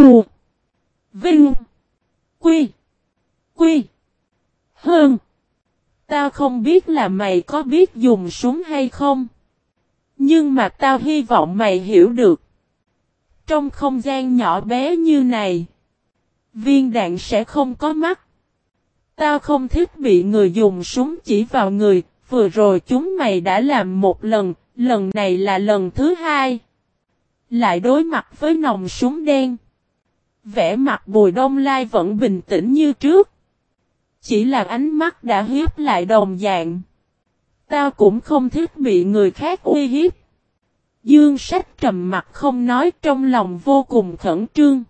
U. Vinh. Quy. Quy. Hơn. Tao không biết là mày có biết dùng súng hay không. Nhưng mà tao hy vọng mày hiểu được. Trong không gian nhỏ bé như này. Viên đạn sẽ không có mắt. Tao không thích bị người dùng súng chỉ vào người. Vừa rồi chúng mày đã làm một lần. Lần này là lần thứ hai. Lại đối mặt với nòng súng đen. Vẽ mặt bùi đông lai vẫn bình tĩnh như trước. Chỉ là ánh mắt đã hiếp lại đồng dạng. Tao cũng không thích bị người khác uy hiếp. Dương sách trầm mặt không nói trong lòng vô cùng khẩn trương.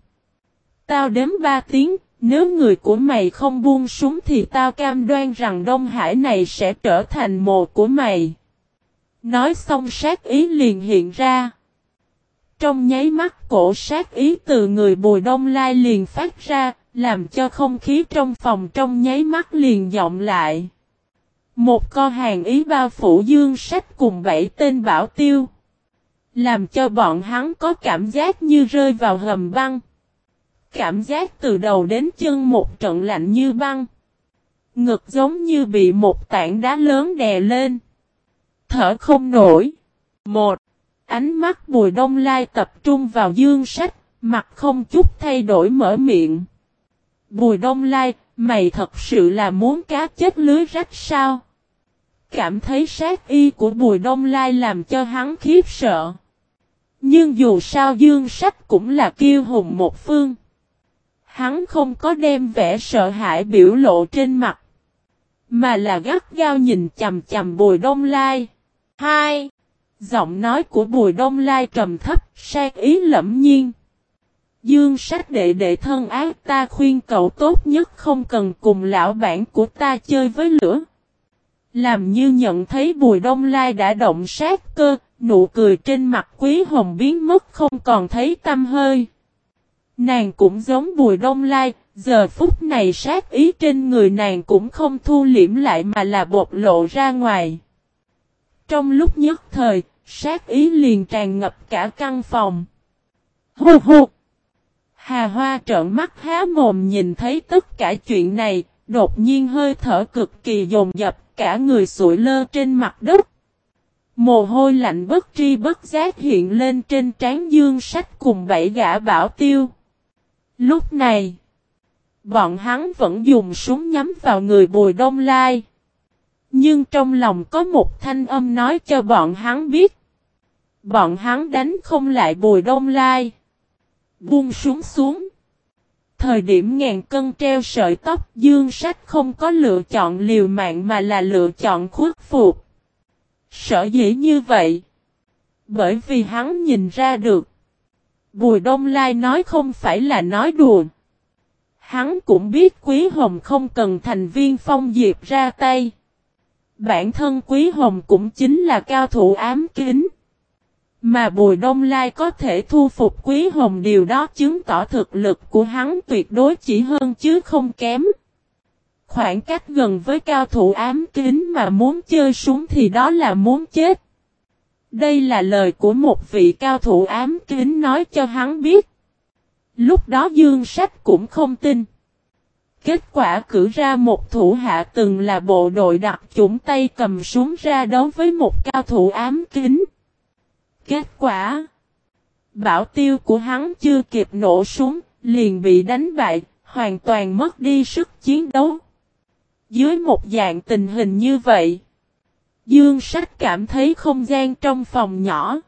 Tao đếm ba tiếng, nếu người của mày không buông súng thì tao cam đoan rằng Đông Hải này sẽ trở thành mồ của mày. Nói xong sát ý liền hiện ra. Trong nháy mắt cổ sát ý từ người bùi đông lai liền phát ra, làm cho không khí trong phòng trong nháy mắt liền dọng lại. Một co hàng ý bao phủ dương sách cùng bảy tên bảo tiêu. Làm cho bọn hắn có cảm giác như rơi vào hầm băng. Cảm giác từ đầu đến chân một trận lạnh như băng. Ngực giống như bị một tảng đá lớn đè lên. Thở không nổi. Một. Ánh mắt bùi đông lai tập trung vào dương sách, mặt không chút thay đổi mở miệng. Bùi đông lai, mày thật sự là muốn cá chết lưới rách sao? Cảm thấy sát y của bùi đông lai làm cho hắn khiếp sợ. Nhưng dù sao dương sách cũng là kiêu hùng một phương. Hắn không có đem vẻ sợ hãi biểu lộ trên mặt. Mà là gắt gao nhìn chầm chầm bùi đông lai. Hai. Giọng nói của Bùi Đông Lai trầm thấp, sát ý lẫm nhiên. Dương sách đệ đệ thân ác ta khuyên cậu tốt nhất không cần cùng lão bản của ta chơi với lửa. Làm như nhận thấy Bùi Đông Lai đã động sát cơ, nụ cười trên mặt quý hồng biến mất không còn thấy tâm hơi. Nàng cũng giống Bùi Đông Lai, giờ phút này sát ý trên người nàng cũng không thu liễm lại mà là bộc lộ ra ngoài. Trong lúc nhất thời, Sát ý liền tràn ngập cả căn phòng. Hù hù! Hà Hoa trợn mắt há mồm nhìn thấy tất cả chuyện này, đột nhiên hơi thở cực kỳ dồn dập, cả người sụi lơ trên mặt đất. Mồ hôi lạnh bất tri bất giác hiện lên trên trán dương sách cùng bảy gã bảo tiêu. Lúc này, bọn hắn vẫn dùng súng nhắm vào người bùi đông lai. Nhưng trong lòng có một thanh âm nói cho bọn hắn biết. Bọn hắn đánh không lại bùi đông lai. Buông súng xuống. Thời điểm ngàn cân treo sợi tóc, dương sách không có lựa chọn liều mạng mà là lựa chọn khuất phục. Sở dĩ như vậy. Bởi vì hắn nhìn ra được. Bùi Đông Lai nói không phải là nói đùa. Hắn cũng biết Quý Hồng không cần thành viên phong diệp ra tay. Bản thân Quý Hồng cũng chính là cao thủ ám kính. Mà Bùi Đông Lai có thể thu phục Quý Hồng, điều đó chứng tỏ thực lực của hắn tuyệt đối chỉ hơn chứ không kém. Khoảng cách gần với cao thủ ám kính mà muốn chơi súng thì đó là muốn chết. Đây là lời của một vị cao thủ ám kính nói cho hắn biết. Lúc đó Dương Sách cũng không tin. Kết quả cử ra một thủ hạ từng là bộ đội đặc chủng tay cầm súng ra đấu với một cao thủ ám kính. Kết quả, Bảo tiêu của hắn chưa kịp nổ súng, Liền bị đánh bại, Hoàn toàn mất đi sức chiến đấu. Dưới một dạng tình hình như vậy, Dương sách cảm thấy không gian trong phòng nhỏ.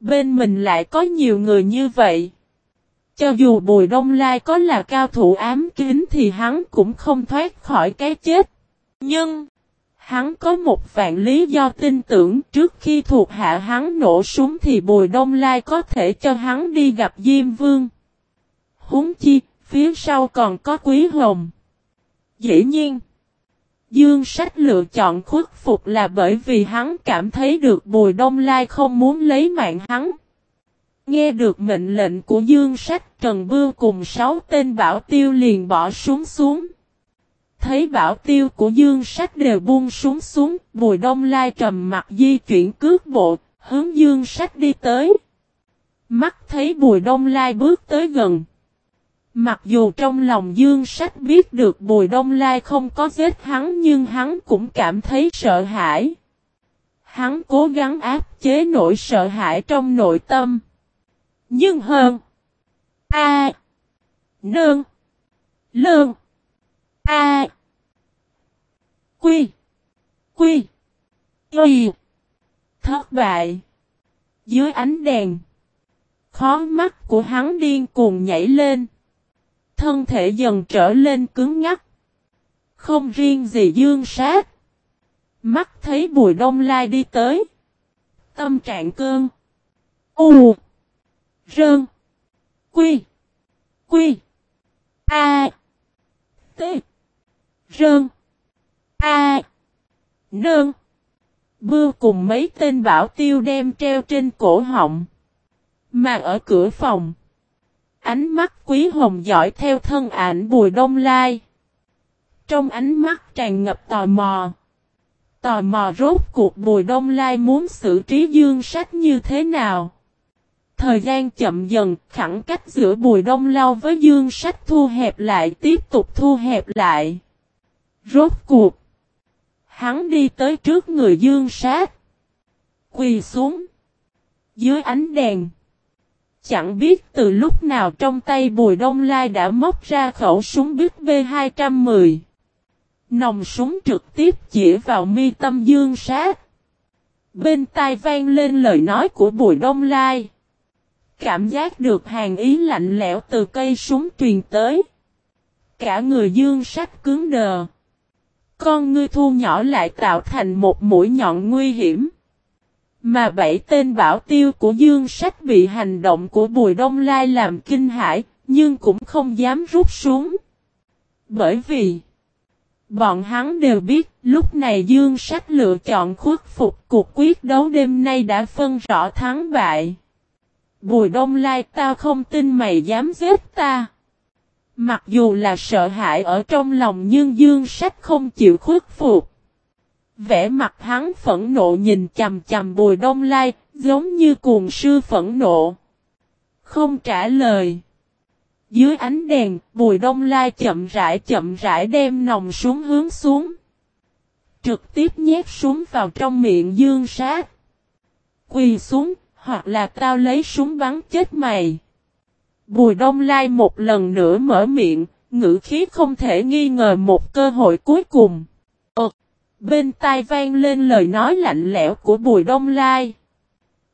Bên mình lại có nhiều người như vậy. Cho dù Bùi Đông Lai có là cao thủ ám kính thì hắn cũng không thoát khỏi cái chết. Nhưng, Hắn có một vạn lý do tin tưởng trước khi thuộc hạ hắn nổ súng thì Bùi Đông Lai có thể cho hắn đi gặp Diêm Vương. Húng chi, phía sau còn có Quý Hồng. Dĩ nhiên, Dương Sách lựa chọn khuất phục là bởi vì hắn cảm thấy được Bùi Đông Lai không muốn lấy mạng hắn. Nghe được mệnh lệnh của Dương Sách Trần Bưu cùng sáu tên bảo tiêu liền bỏ súng xuống. Thấy bảo tiêu của dương sách đều buông súng xuống, bùi đông lai trầm mặt di chuyển cước bộ, hướng dương sách đi tới. Mắt thấy bùi đông lai bước tới gần. Mặc dù trong lòng Dương Sách biết được Bùi Đông Lai không có giết hắn nhưng hắn cũng cảm thấy sợ hãi. Hắn cố gắng áp chế nỗi sợ hãi trong nội tâm. Nhưng hơn. A. Nương. Lương. A. Quy. Quy. Y. Thất bại. Dưới ánh đèn. Khó mắt của hắn điên cuồng nhảy lên. Thân thể dần trở lên cứng ngắc. Không riêng gì dương sát. Mắt thấy bùi đông lai đi tới. Tâm trạng cơn. U. Rơn. Quy. Quy. A. T. Rơn. A. Nơn. Bưa cùng mấy tên bảo tiêu đem treo trên cổ họng. Mà ở cửa phòng. Ánh mắt quý hồng dõi theo thân ảnh bùi đông lai. Trong ánh mắt tràn ngập tò mò. Tò mò rốt cuộc bùi đông lai muốn xử trí dương sách như thế nào. Thời gian chậm dần, khoảng cách giữa bùi đông lao với dương sách thu hẹp lại tiếp tục thu hẹp lại. Rốt cuộc. Hắn đi tới trước người dương sát. Quỳ xuống. Dưới ánh đèn. Chẳng biết từ lúc nào trong tay Bùi Đông Lai đã móc ra khẩu súng bít B210. Nòng súng trực tiếp chỉ vào mi tâm dương sát. Bên tai vang lên lời nói của Bùi Đông Lai. Cảm giác được hàng ý lạnh lẽo từ cây súng truyền tới. Cả người dương sắc cứng đờ. Con ngươi thu nhỏ lại tạo thành một mũi nhọn nguy hiểm. Mà bảy tên bảo tiêu của Dương Sách bị hành động của Bùi Đông Lai làm kinh hãi, nhưng cũng không dám rút xuống. Bởi vì, bọn hắn đều biết lúc này Dương Sách lựa chọn khuất phục cuộc quyết đấu đêm nay đã phân rõ thắng bại. Bùi Đông Lai tao không tin mày dám giết ta. Mặc dù là sợ hãi ở trong lòng nhưng Dương Sách không chịu khuất phục. Vẽ mặt hắn phẫn nộ nhìn chầm chầm bùi đông lai, giống như cuồng sư phẫn nộ. Không trả lời. Dưới ánh đèn, bùi đông lai chậm rãi chậm rãi đem nòng súng hướng xuống. Trực tiếp nhét súng vào trong miệng dương sát. Quỳ xuống, hoặc là tao lấy súng bắn chết mày. Bùi đông lai một lần nữa mở miệng, ngữ khí không thể nghi ngờ một cơ hội cuối cùng. Ờ, bên tai vang lên lời nói lạnh lẽo của Bùi Đông Lai.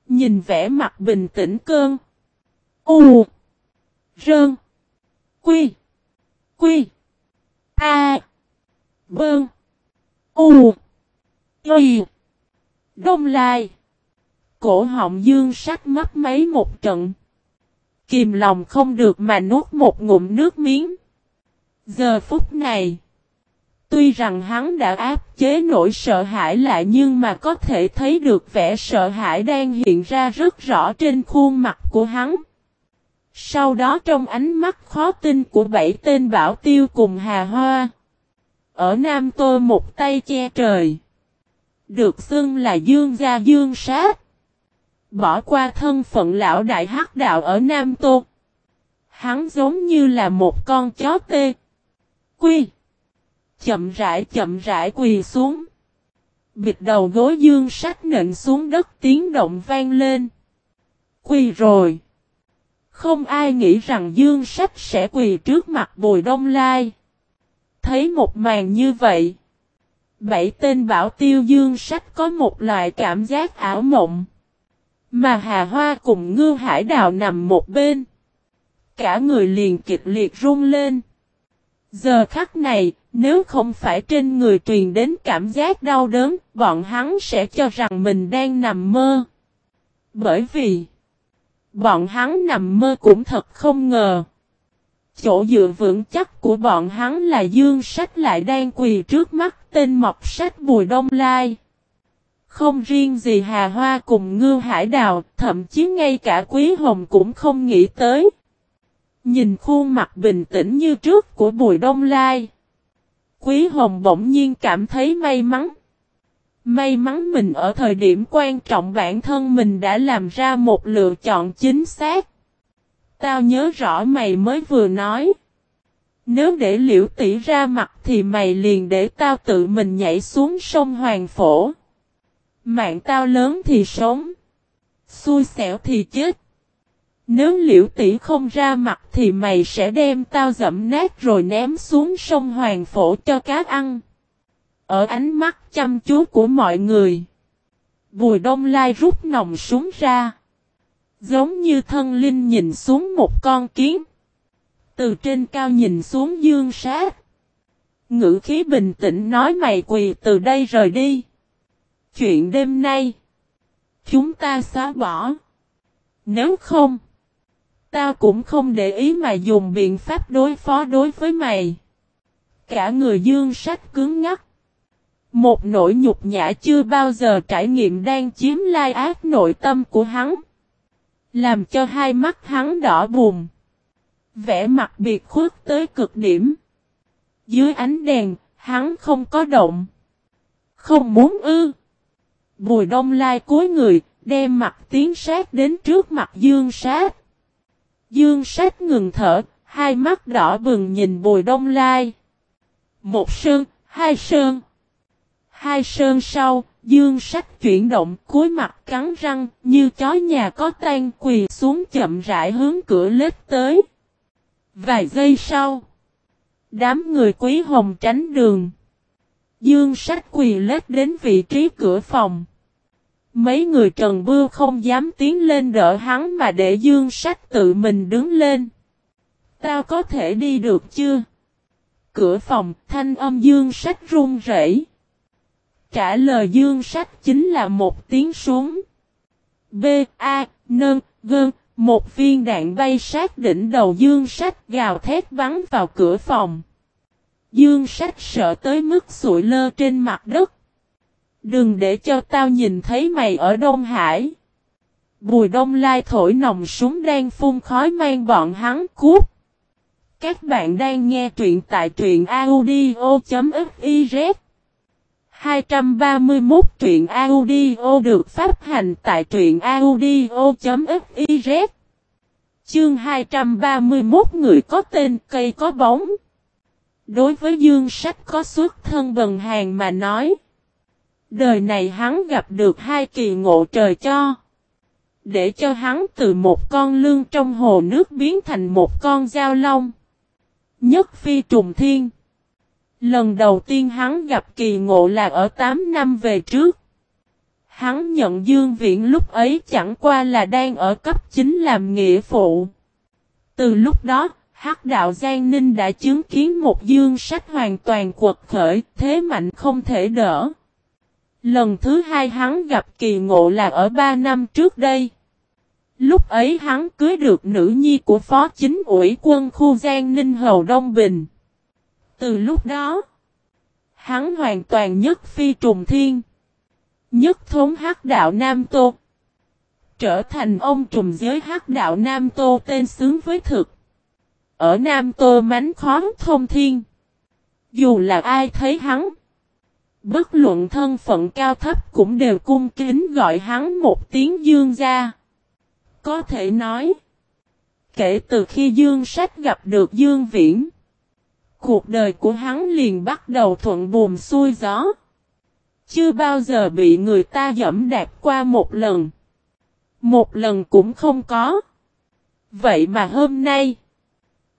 Nhìn vẻ mặt bình tĩnh cơn. U. Rơn. Quy. Quy. A. Bơn. U. Y. Đông Lai. Cổ họng dương sách mắt mấy một trận. Kìm lòng không được mà nuốt một ngụm nước miếng. Giờ phút này. Tuy rằng hắn đã áp chế nỗi sợ hãi lại nhưng mà có thể thấy được vẻ sợ hãi đang hiện ra rất rõ trên khuôn mặt của hắn. Sau đó trong ánh mắt khó tin của bảy tên bảo tiêu cùng hà hoa. Ở Nam Tô một tay che trời. Được xưng là dương gia dương sát. Bỏ qua thân phận lão đại hắc đạo ở Nam Tô. Hắn giống như là một con chó tê. Quy. Chậm rãi chậm rãi quỳ xuống. Bịt đầu gối dương sách nện xuống đất, tiếng động vang lên. Quỳ rồi. Không ai nghĩ rằng dương sách sẽ quỳ trước mặt bùi đông lai. Thấy một màn như vậy. Bảy tên bảo tiêu dương sách có một loại cảm giác ảo mộng. Mà Hà Hoa cùng Ngư Hải Đào nằm một bên. Cả người liền kịch liệt run lên. Giờ khắc này, nếu không phải trên người truyền đến cảm giác đau đớn, bọn hắn sẽ cho rằng mình đang nằm mơ. Bởi vì, bọn hắn nằm mơ cũng thật không ngờ. Chỗ dựa vững chắc của bọn hắn là dương sách lại đang quỳ trước mắt tên mọc sách Bùi Đông Lai. Không riêng gì Hà Hoa cùng Ngư Hải Đào, thậm chí ngay cả Quý Hồng cũng không nghĩ tới. Nhìn khuôn mặt bình tĩnh như trước của Bùi Đông Lai. Quý Hồng bỗng nhiên cảm thấy may mắn. May mắn mình ở thời điểm quan trọng bản thân mình đã làm ra một lựa chọn chính xác. Tao nhớ rõ mày mới vừa nói. Nếu để liễu tỷ ra mặt thì mày liền để tao tự mình nhảy xuống sông Hoàng Phổ. Mạng tao lớn thì sống. Xui xẻo thì chết. Nếu liễu tỷ không ra mặt thì mày sẽ đem tao dẫm nát rồi ném xuống sông Hoàng Phổ cho cá ăn. Ở ánh mắt chăm chú của mọi người. Bùi đông lai rút nòng súng ra. Giống như thân linh nhìn xuống một con kiến. Từ trên cao nhìn xuống dương sát. Ngữ khí bình tĩnh nói mày quỳ từ đây rời đi. Chuyện đêm nay. Chúng ta xóa bỏ. Nếu không. Tao cũng không để ý mà dùng biện pháp đối phó đối với mày. Cả người dương sách cứng ngắt. Một nỗi nhục nhã chưa bao giờ trải nghiệm đang chiếm lai ác nội tâm của hắn. Làm cho hai mắt hắn đỏ buồn. Vẽ mặt biệt khuất tới cực điểm. Dưới ánh đèn, hắn không có động. Không muốn ư. Bùi đông lai cúi người, đem mặt tiến sát đến trước mặt dương sát. Dương sát ngừng thở, hai mắt đỏ bừng nhìn bùi đông lai. Một sơn, hai sơn. Hai sơn sau, dương sách chuyển động cuối mặt cắn răng, như chó nhà có tan quỳ xuống chậm rãi hướng cửa lết tới. Vài giây sau, đám người quý hồng tránh đường. Dương sách quỳ lết đến vị trí cửa phòng. Mấy người trần bưu không dám tiến lên đỡ hắn mà để dương sách tự mình đứng lên. Tao có thể đi được chưa? Cửa phòng, thanh âm dương sách run rẩy. Trả lời dương sách chính là một tiếng súng. B, A, nâng, gơn, một viên đạn bay sát đỉnh đầu dương sách gào thét bắn vào cửa phòng. Dương sách sợ tới mức sụi lơ trên mặt đất. Đừng để cho tao nhìn thấy mày ở Đông Hải. Bùi đông lai thổi nòng súng đang phun khói mang bọn hắn cút. Các bạn đang nghe truyện tại truyện audio.fiz 231 truyện audio được phát hành tại truyện audio.fiz Chương 231 người có tên, cây có bóng Đối với dương sách có xuất thân bần hàng mà nói Đời này hắn gặp được hai kỳ ngộ trời cho Để cho hắn từ một con lương trong hồ nước biến thành một con dao long Nhất phi trùng thiên Lần đầu tiên hắn gặp kỳ ngộ là ở 8 năm về trước. Hắn nhận Dương Viễn lúc ấy chẳng qua là đang ở cấp 9 làm nghĩa phụ. Từ lúc đó, Hắc đạo Giang Ninh đã chứng kiến một dương sách hoàn toàn quật khởi, thế mạnh không thể đỡ. Lần thứ hai hắn gặp kỳ ngộ là ở 3 năm trước đây. Lúc ấy hắn cưới được nữ nhi của phó chính ủy quân khu Giang Ninh Hầu Đông Bình. Từ lúc đó, hắn hoàn toàn nhất phi trùng thiên. Nhất thống hắc đạo Nam Tô. Trở thành ông trùng giới hắc đạo Nam Tô tên xứng với thực. Ở Nam Tô mánh khó thông thiên. Dù là ai thấy hắn. Bất luận thân phận cao thấp cũng đều cung kính gọi hắn một tiếng dương gia. Có thể nói. Kể từ khi Dương Sách gặp được Dương Viễn. Cuộc đời của hắn liền bắt đầu thuận buồm xuôi gió. Chưa bao giờ bị người ta dẫm đạp qua một lần. Một lần cũng không có. Vậy mà hôm nay,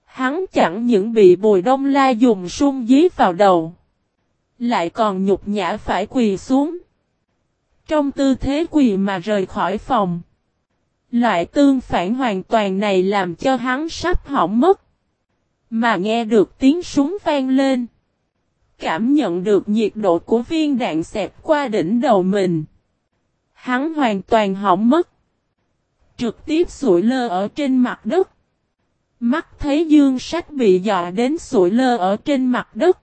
hắn chẳng những bị bùi đông la dùng sung dí vào đầu. Lại còn nhục nhã phải quỳ xuống. Trong tư thế quỳ mà rời khỏi phòng. Loại tương phản hoàn toàn này làm cho hắn sắp hỏng mất. Mà nghe được tiếng súng vang lên. Cảm nhận được nhiệt độ của viên đạn xẹp qua đỉnh đầu mình. Hắn hoàn toàn hỏng mất. Trực tiếp sụi lơ ở trên mặt đất. Mắt thấy dương sách bị dọa đến sụi lơ ở trên mặt đất.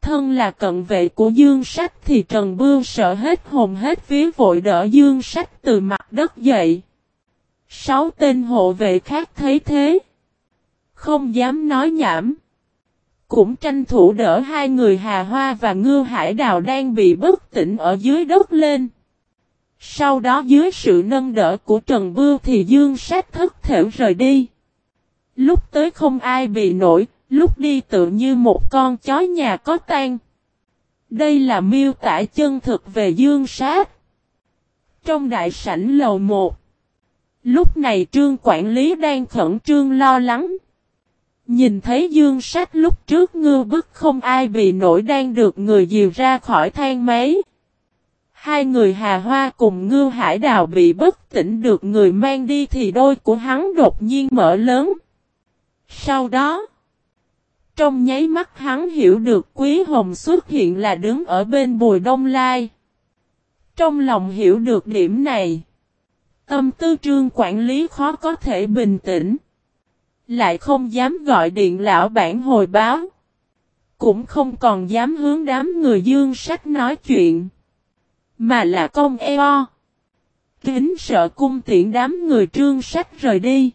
Thân là cận vệ của dương sách thì Trần Bưu sợ hết hồn hết vía vội đỡ dương sách từ mặt đất dậy. Sáu tên hộ vệ khác thấy thế. Không dám nói nhảm. Cũng tranh thủ đỡ hai người Hà Hoa và Ngư Hải Đào đang bị bất tỉnh ở dưới đất lên. Sau đó dưới sự nâng đỡ của Trần Bưu thì Dương sách thất thểu rời đi. Lúc tới không ai bị nổi, lúc đi tự như một con chó nhà có tan. Đây là miêu tả chân thực về dương sát. Trong đại sảnh lầu 1, lúc này trương quản lý đang khẩn trương lo lắng. Nhìn thấy dương sách lúc trước ngư bức không ai bị nổi đang được người dìu ra khỏi thang máy. Hai người Hà Hoa cùng Ngư Hải Đào bị bất tỉnh được người mang đi thì đôi của hắn đột nhiên mở lớn. Sau đó, trong nháy mắt hắn hiểu được Quý Hồng xuất hiện là đứng ở bên Bùi Đông Lai. Trong lòng hiểu được điểm này, tâm tư trương quản lý khó có thể bình tĩnh. Lại không dám gọi điện lão bản hồi báo. Cũng không còn dám hướng đám người dương sách nói chuyện. Mà là công eo. Kính sợ cung tiện đám người trương sách rời đi.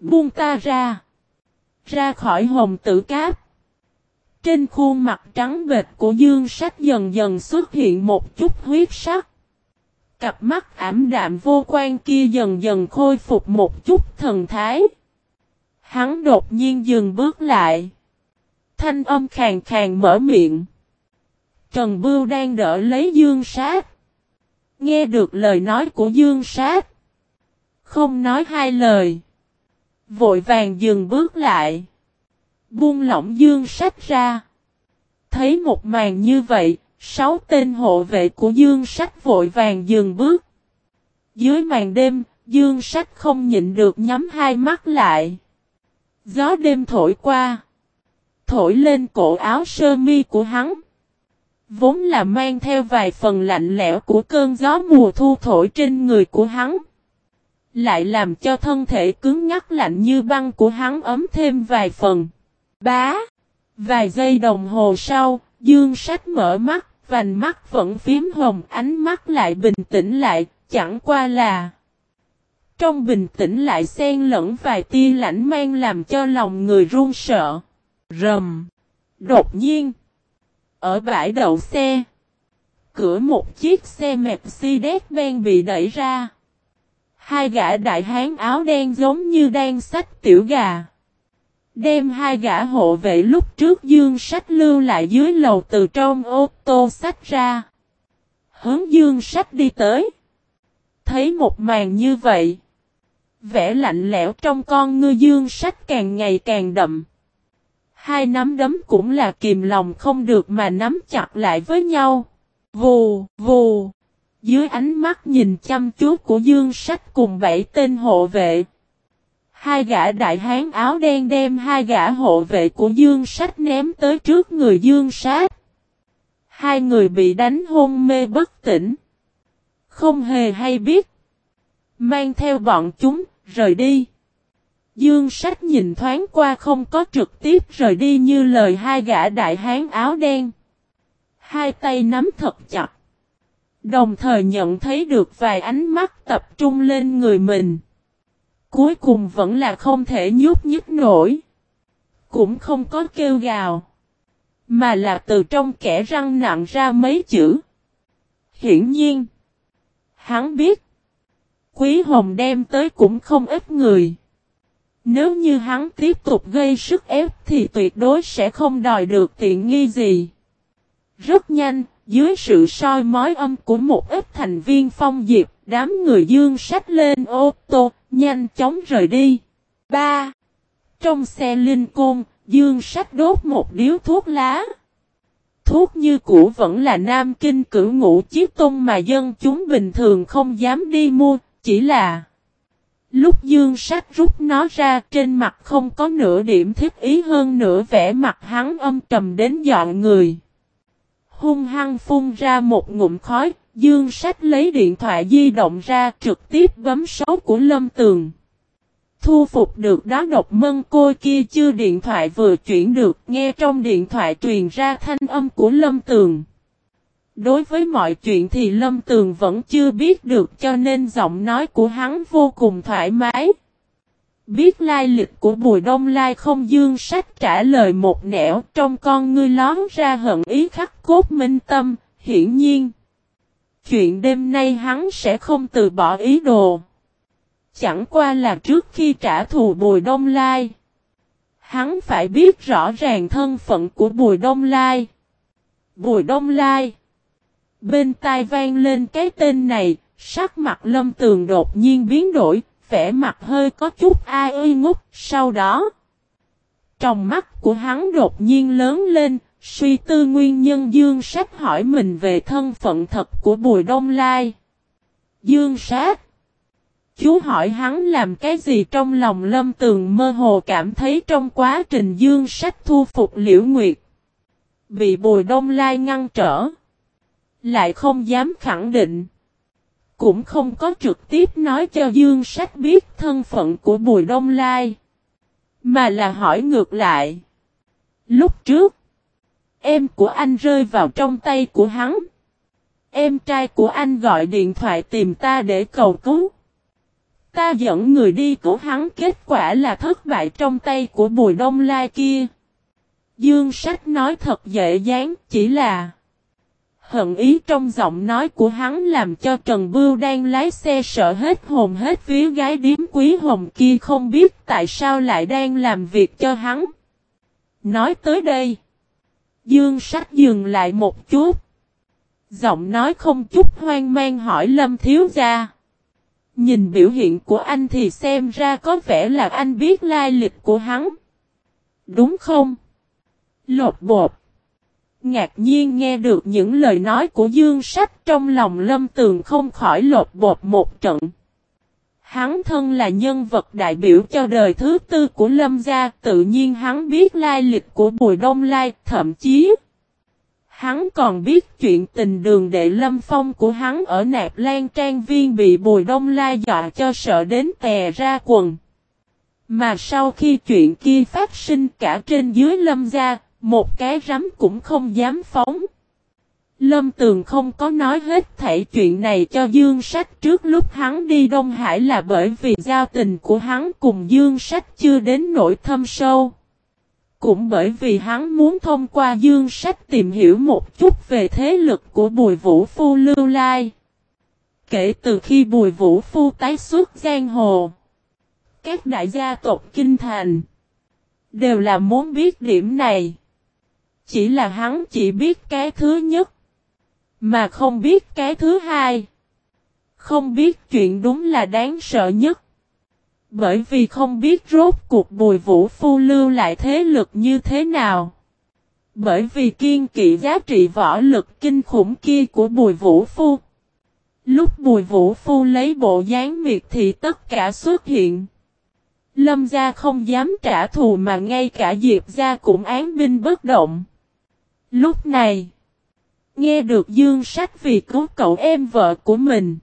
Buông ta ra. Ra khỏi hồng tử cáp. Trên khuôn mặt trắng bệt của dương sách dần dần xuất hiện một chút huyết sắc. Cặp mắt ảm đạm vô quan kia dần dần khôi phục một chút thần thái. Hắn đột nhiên dừng bước lại. Thanh âm khàn khàn mở miệng. Trần Bưu đang đỡ lấy Dương Sát. Nghe được lời nói của Dương Sát. Không nói hai lời. Vội vàng dừng bước lại. Buông lỏng Dương sách ra. Thấy một màn như vậy, sáu tên hộ vệ của Dương Sách vội vàng dừng bước. Dưới màn đêm, Dương Sách không nhịn được nhắm hai mắt lại. Gió đêm thổi qua. Thổi lên cổ áo sơ mi của hắn. Vốn là mang theo vài phần lạnh lẽo của cơn gió mùa thu thổi trên người của hắn. Lại làm cho thân thể cứng ngắc lạnh như băng của hắn ấm thêm vài phần. Bá. Vài giây đồng hồ sau, dương sách mở mắt, vành mắt vẫn phím hồng, ánh mắt lại bình tĩnh lại, chẳng qua là... Trong bình tĩnh lại xen lẫn vài tia lãnh mang làm cho lòng người run sợ. Rầm. Đột nhiên. Ở bãi đậu xe. Cửa một chiếc xe Mercedes-Benz bị đẩy ra. Hai gã đại hán áo đen giống như đang sách tiểu gà. Đem hai gã hộ vệ lúc trước dương sách lưu lại dưới lầu từ trong ô tô sách ra. Hướng dương sách đi tới. Thấy một màn như vậy. Vẻ lạnh lẽo trong con ngư dương sách càng ngày càng đậm. Hai nắm đấm cũng là kìm lòng không được mà nắm chặt lại với nhau. Vù, vù. Dưới ánh mắt nhìn chăm chú của dương sách cùng bảy tên hộ vệ. Hai gã đại hán áo đen đem hai gã hộ vệ của dương sách ném tới trước người dương sát. Hai người bị đánh hôn mê bất tỉnh. Không hề hay biết. Mang theo bọn chúng, rời đi. Dương sách nhìn thoáng qua không có trực tiếp rời đi như lời hai gã đại hán áo đen. Hai tay nắm thật chặt. Đồng thời nhận thấy được vài ánh mắt tập trung lên người mình. Cuối cùng vẫn là không thể nhúc nhích nổi. Cũng không có kêu gào. Mà là từ trong kẻ răng nặng ra mấy chữ. Hiển nhiên. Hắn biết. Quý Hồng đem tới cũng không ít người. Nếu như hắn tiếp tục gây sức ép thì tuyệt đối sẽ không đòi được tiện nghi gì. Rất nhanh, dưới sự soi mói âm của một ít thành viên phong diệp, đám người dương sách lên ô tô, nhanh chóng rời đi. 3. Trong xe linh côn, dương sách đốt một điếu thuốc lá. Thuốc như cũ vẫn là nam kinh cử ngũ chiếc tôn mà dân chúng bình thường không dám đi mua, chỉ là... Lúc dương sách rút nó ra trên mặt không có nửa điểm thiết ý hơn nửa vẻ mặt hắn âm trầm đến dọn người. Hung hăng phun ra một ngụm khói, dương sách lấy điện thoại di động ra trực tiếp bấm số của Lâm Tường. Thu phục được đó độc mân cô kia chưa điện thoại vừa chuyển được nghe trong điện thoại truyền ra thanh âm của Lâm Tường. Đối với mọi chuyện thì Lâm Tường vẫn chưa biết được cho nên giọng nói của hắn vô cùng thoải mái. Biết lai lịch của Bùi Đông Lai không dương sách trả lời một nẻo trong con ngươi lón ra hận ý khắc cốt minh tâm, hiển nhiên. Chuyện đêm nay hắn sẽ không từ bỏ ý đồ. Chẳng qua là trước khi trả thù Bùi Đông Lai. Hắn phải biết rõ ràng thân phận của Bùi Đông Lai. Bùi Đông Lai. Bên tai vang lên cái tên này, sắc mặt lâm tường đột nhiên biến đổi, vẻ mặt hơi có chút ai ơi ngốc sau đó. Trong mắt của hắn đột nhiên lớn lên, suy tư nguyên nhân Dương sát hỏi mình về thân phận thật của Bùi Đông Lai. Dương Sát Chú hỏi hắn làm cái gì trong lòng lâm tường mơ hồ cảm thấy trong quá trình Dương Sách thu phục Liễu Nguyệt. Bị Bùi Đông Lai ngăn trở. Lại không dám khẳng định. Cũng không có trực tiếp nói cho Dương Sách biết thân phận của Bùi Đông Lai. Mà là hỏi ngược lại. Lúc trước, em của anh rơi vào trong tay của hắn. Em trai của anh gọi điện thoại tìm ta để cầu cứu. Ta dẫn người đi cứu hắn kết quả là thất bại trong tay của Bùi Đông Lai kia. Dương Sách nói thật dễ dàng chỉ là hận ý trong giọng nói của hắn làm cho Trần Bưu đang lái xe sợ hết hồn hết phía gái điếm quý hồng kia không biết tại sao lại đang làm việc cho hắn. Nói tới đây, Dương Sách dừng lại một chút. Giọng nói không chút hoang mang hỏi Lâm Thiếu Gia. Nhìn biểu hiện của anh thì xem ra có vẻ là anh biết lai lịch của hắn. Đúng không? Lột bột. Ngạc nhiên nghe được những lời nói của Dương Sách trong lòng lâm tường không khỏi lột bột một trận. Hắn thân là nhân vật đại biểu cho đời thứ tư của Lâm gia, tự nhiên hắn biết lai lịch của Bùi Đông Lai, thậm chí hắn còn biết chuyện tình đường đệ Lâm Phong của hắn ở Nạp Lan Trang Viên bị Bùi Đông Lai dọa cho sợ đến tè ra quần. Mà sau khi chuyện kia phát sinh cả trên dưới Lâm gia, một cái rắm cũng không dám phóng. Lâm Tường không có nói hết thảy chuyện này cho Dương Sách trước lúc hắn đi Đông Hải là bởi vì giao tình của hắn cùng Dương Sách chưa đến nỗi thâm sâu. Cũng bởi vì hắn muốn thông qua Dương Sách tìm hiểu một chút về thế lực của Bùi Vũ Phu Lưu Lai. Kể từ khi Bùi Vũ Phu tái xuất giang hồ, các đại gia tộc Kinh Thành đều là muốn biết điểm này. Chỉ là hắn chỉ biết cái thứ nhất. Mà không biết cái thứ hai. Không biết chuyện đúng là đáng sợ nhất. Bởi vì không biết rốt cuộc bùi vũ phu lưu lại thế lực như thế nào. Bởi vì kiên kỵ giá trị võ lực kinh khủng kia của bùi vũ phu. Lúc bùi vũ phu lấy bộ dáng miệt thì tất cả xuất hiện. Lâm gia không dám trả thù mà ngay cả Diệp gia cũng án binh bất động. Lúc này, nghe được Dương Sách vì cứu cậu em vợ của mình,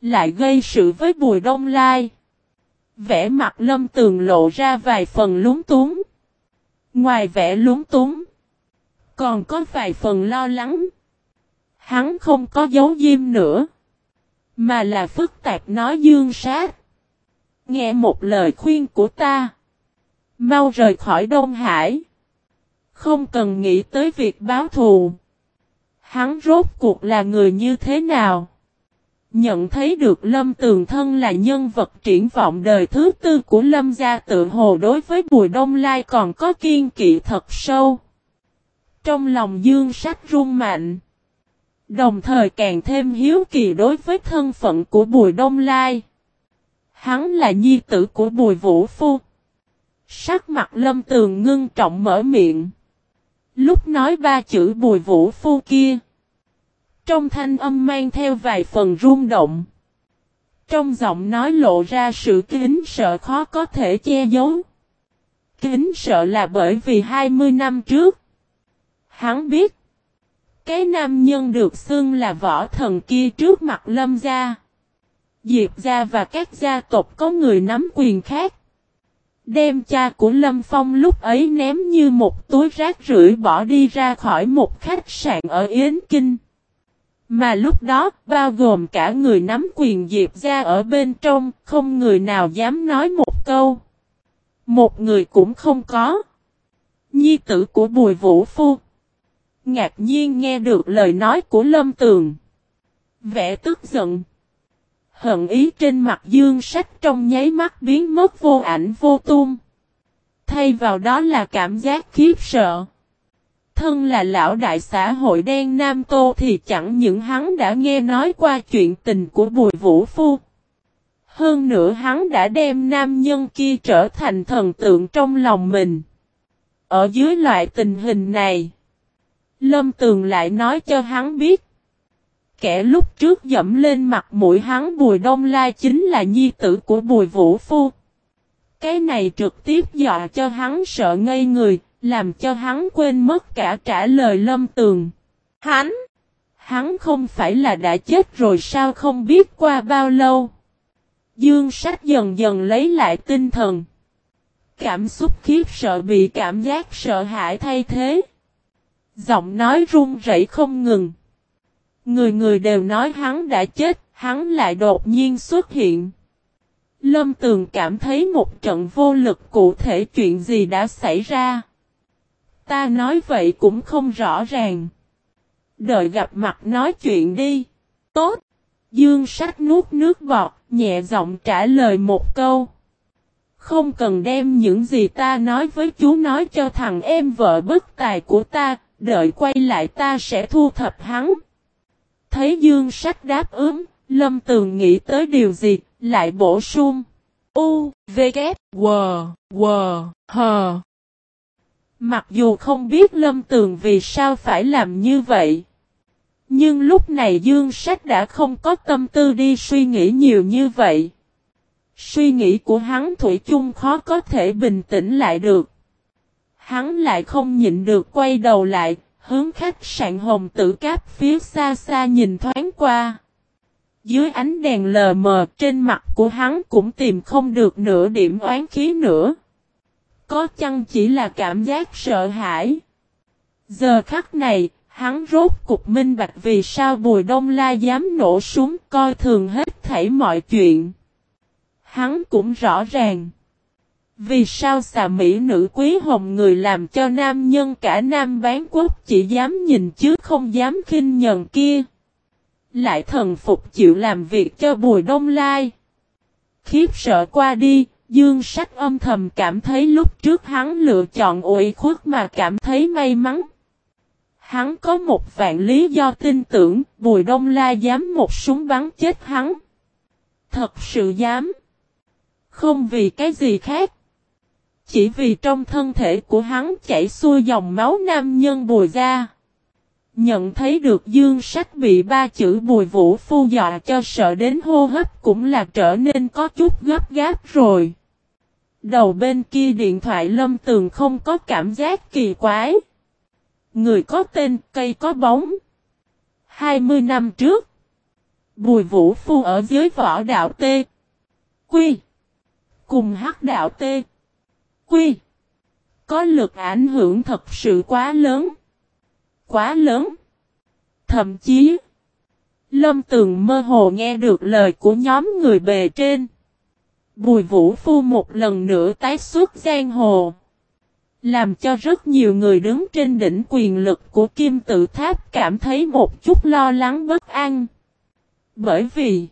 lại gây sự với Bùi Đông Lai. Vẽ mặt Lâm Tường lộ ra vài phần lúng túng. Ngoài vẻ lúng túng, còn có vài phần lo lắng. Hắn không có dấu diêm nữa, mà là phức tạp nói Dương Sát. Nghe một lời khuyên của ta, mau rời khỏi Đông Hải. Không cần nghĩ tới việc báo thù. Hắn rốt cuộc là người như thế nào? Nhận thấy được Lâm Tường Thân là nhân vật triển vọng đời thứ tư của Lâm gia tự hồ đối với Bùi Đông Lai còn có kiên kỵ thật sâu. Trong lòng dương sách rung mạnh. Đồng thời càng thêm hiếu kỳ đối với thân phận của Bùi Đông Lai. Hắn là nhi tử của Bùi Vũ Phu. Sắc mặt Lâm Tường ngưng trọng mở miệng. Lúc nói ba chữ bùi vũ phu kia. Trong thanh âm mang theo vài phần rung động. Trong giọng nói lộ ra sự kính sợ khó có thể che giấu. Kính sợ là bởi vì 20 năm trước. Hắn biết. Cái nam nhân được xưng là võ thần kia trước mặt lâm gia. Diệp gia và các gia tộc có người nắm quyền khác. Đem cha của Lâm Phong lúc ấy ném như một túi rác rưởi bỏ đi ra khỏi một khách sạn ở Yến Kinh. Mà lúc đó, bao gồm cả người nắm quyền diệp ra ở bên trong, không người nào dám nói một câu. Một người cũng không có. Nhi tử của Bùi Vũ Phu. Ngạc nhiên nghe được lời nói của Lâm Tường. Vẻ tức giận. Hận ý trên mặt dương sách trong nháy mắt biến mất vô ảnh vô tung. Thay vào đó là cảm giác khiếp sợ. Thân là lão đại xã hội đen Nam Tô thì chẳng những hắn đã nghe nói qua chuyện tình của Bùi Vũ Phu. Hơn nữa hắn đã đem nam nhân kia trở thành thần tượng trong lòng mình. Ở dưới loại tình hình này, Lâm Tường lại nói cho hắn biết. Kẻ lúc trước dẫm lên mặt mũi hắn Bùi Đông Lai chính là nhi tử của Bùi Vũ Phu. Cái này trực tiếp dọa cho hắn sợ ngây người, làm cho hắn quên mất cả trả lời Lâm Tường. Hắn! Hắn không phải là đã chết rồi sao không biết qua bao lâu. Dương sách dần dần lấy lại tinh thần. Cảm xúc khiếp sợ bị cảm giác sợ hãi thay thế. Giọng nói run rẩy không ngừng. Người người đều nói hắn đã chết, hắn lại đột nhiên xuất hiện. Lâm Tường cảm thấy một trận vô lực cụ thể chuyện gì đã xảy ra. Ta nói vậy cũng không rõ ràng. Đợi gặp mặt nói chuyện đi. Tốt. Dương sách nuốt nước bọt, nhẹ giọng trả lời một câu. Không cần đem những gì ta nói với chú nói cho thằng em vợ bất tài của ta, đợi quay lại ta sẽ thu thập hắn. Thấy dương sách đáp ứng, lâm tường nghĩ tới điều gì, lại bổ sung. U, V, K, W, W, H. Mặc dù không biết lâm tường vì sao phải làm như vậy. Nhưng lúc này Dương Sách đã không có tâm tư đi suy nghĩ nhiều như vậy. Suy nghĩ của hắn Thủy chung khó có thể bình tĩnh lại được. Hắn lại không nhịn được quay đầu lại, hướng khách sạn hồng tử cáp phía xa xa nhìn thoáng qua. Dưới ánh đèn lờ mờ trên mặt của hắn cũng tìm không được nửa điểm oán khí nữa. Có chăng chỉ là cảm giác sợ hãi. Giờ khắc này, Hắn rốt cục minh bạch vì sao Bùi Đông La dám nổ súng coi thường hết thảy mọi chuyện. Hắn cũng rõ ràng. Vì sao xà mỹ nữ quý hồng người làm cho nam nhân cả nam bán quốc chỉ dám nhìn chứ không dám khinh nhận kia. Lại thần phục chịu làm việc cho Bùi Đông Lai. Khiếp sợ qua đi, Dương Sách âm thầm cảm thấy lúc trước hắn lựa chọn ủi khuất mà cảm thấy may mắn. Hắn có một vạn lý do tin tưởng Bùi Đông La dám một súng bắn chết hắn. Thật sự dám. Không vì cái gì khác. Chỉ vì trong thân thể của hắn chảy xuôi dòng máu nam nhân bùi ra. Nhận thấy được dương sách bị ba chữ bùi vũ phu dọa cho sợ đến hô hấp cũng là trở nên có chút gấp gáp rồi. Đầu bên kia điện thoại lâm tường không có cảm giác kỳ quái. Người có tên, cây có bóng. 20 năm trước, Bùi Vũ Phu ở dưới võ đạo T. Quy. Cùng hắc đạo T. Quy. Có lực ảnh hưởng thật sự quá lớn. Quá lớn. Thậm chí, Lâm Tường mơ hồ nghe được lời của nhóm người bề trên. Bùi Vũ Phu một lần nữa tái xuất giang hồ. Làm cho rất nhiều người đứng trên đỉnh quyền lực của kim tự tháp cảm thấy một chút lo lắng bất an. Bởi vì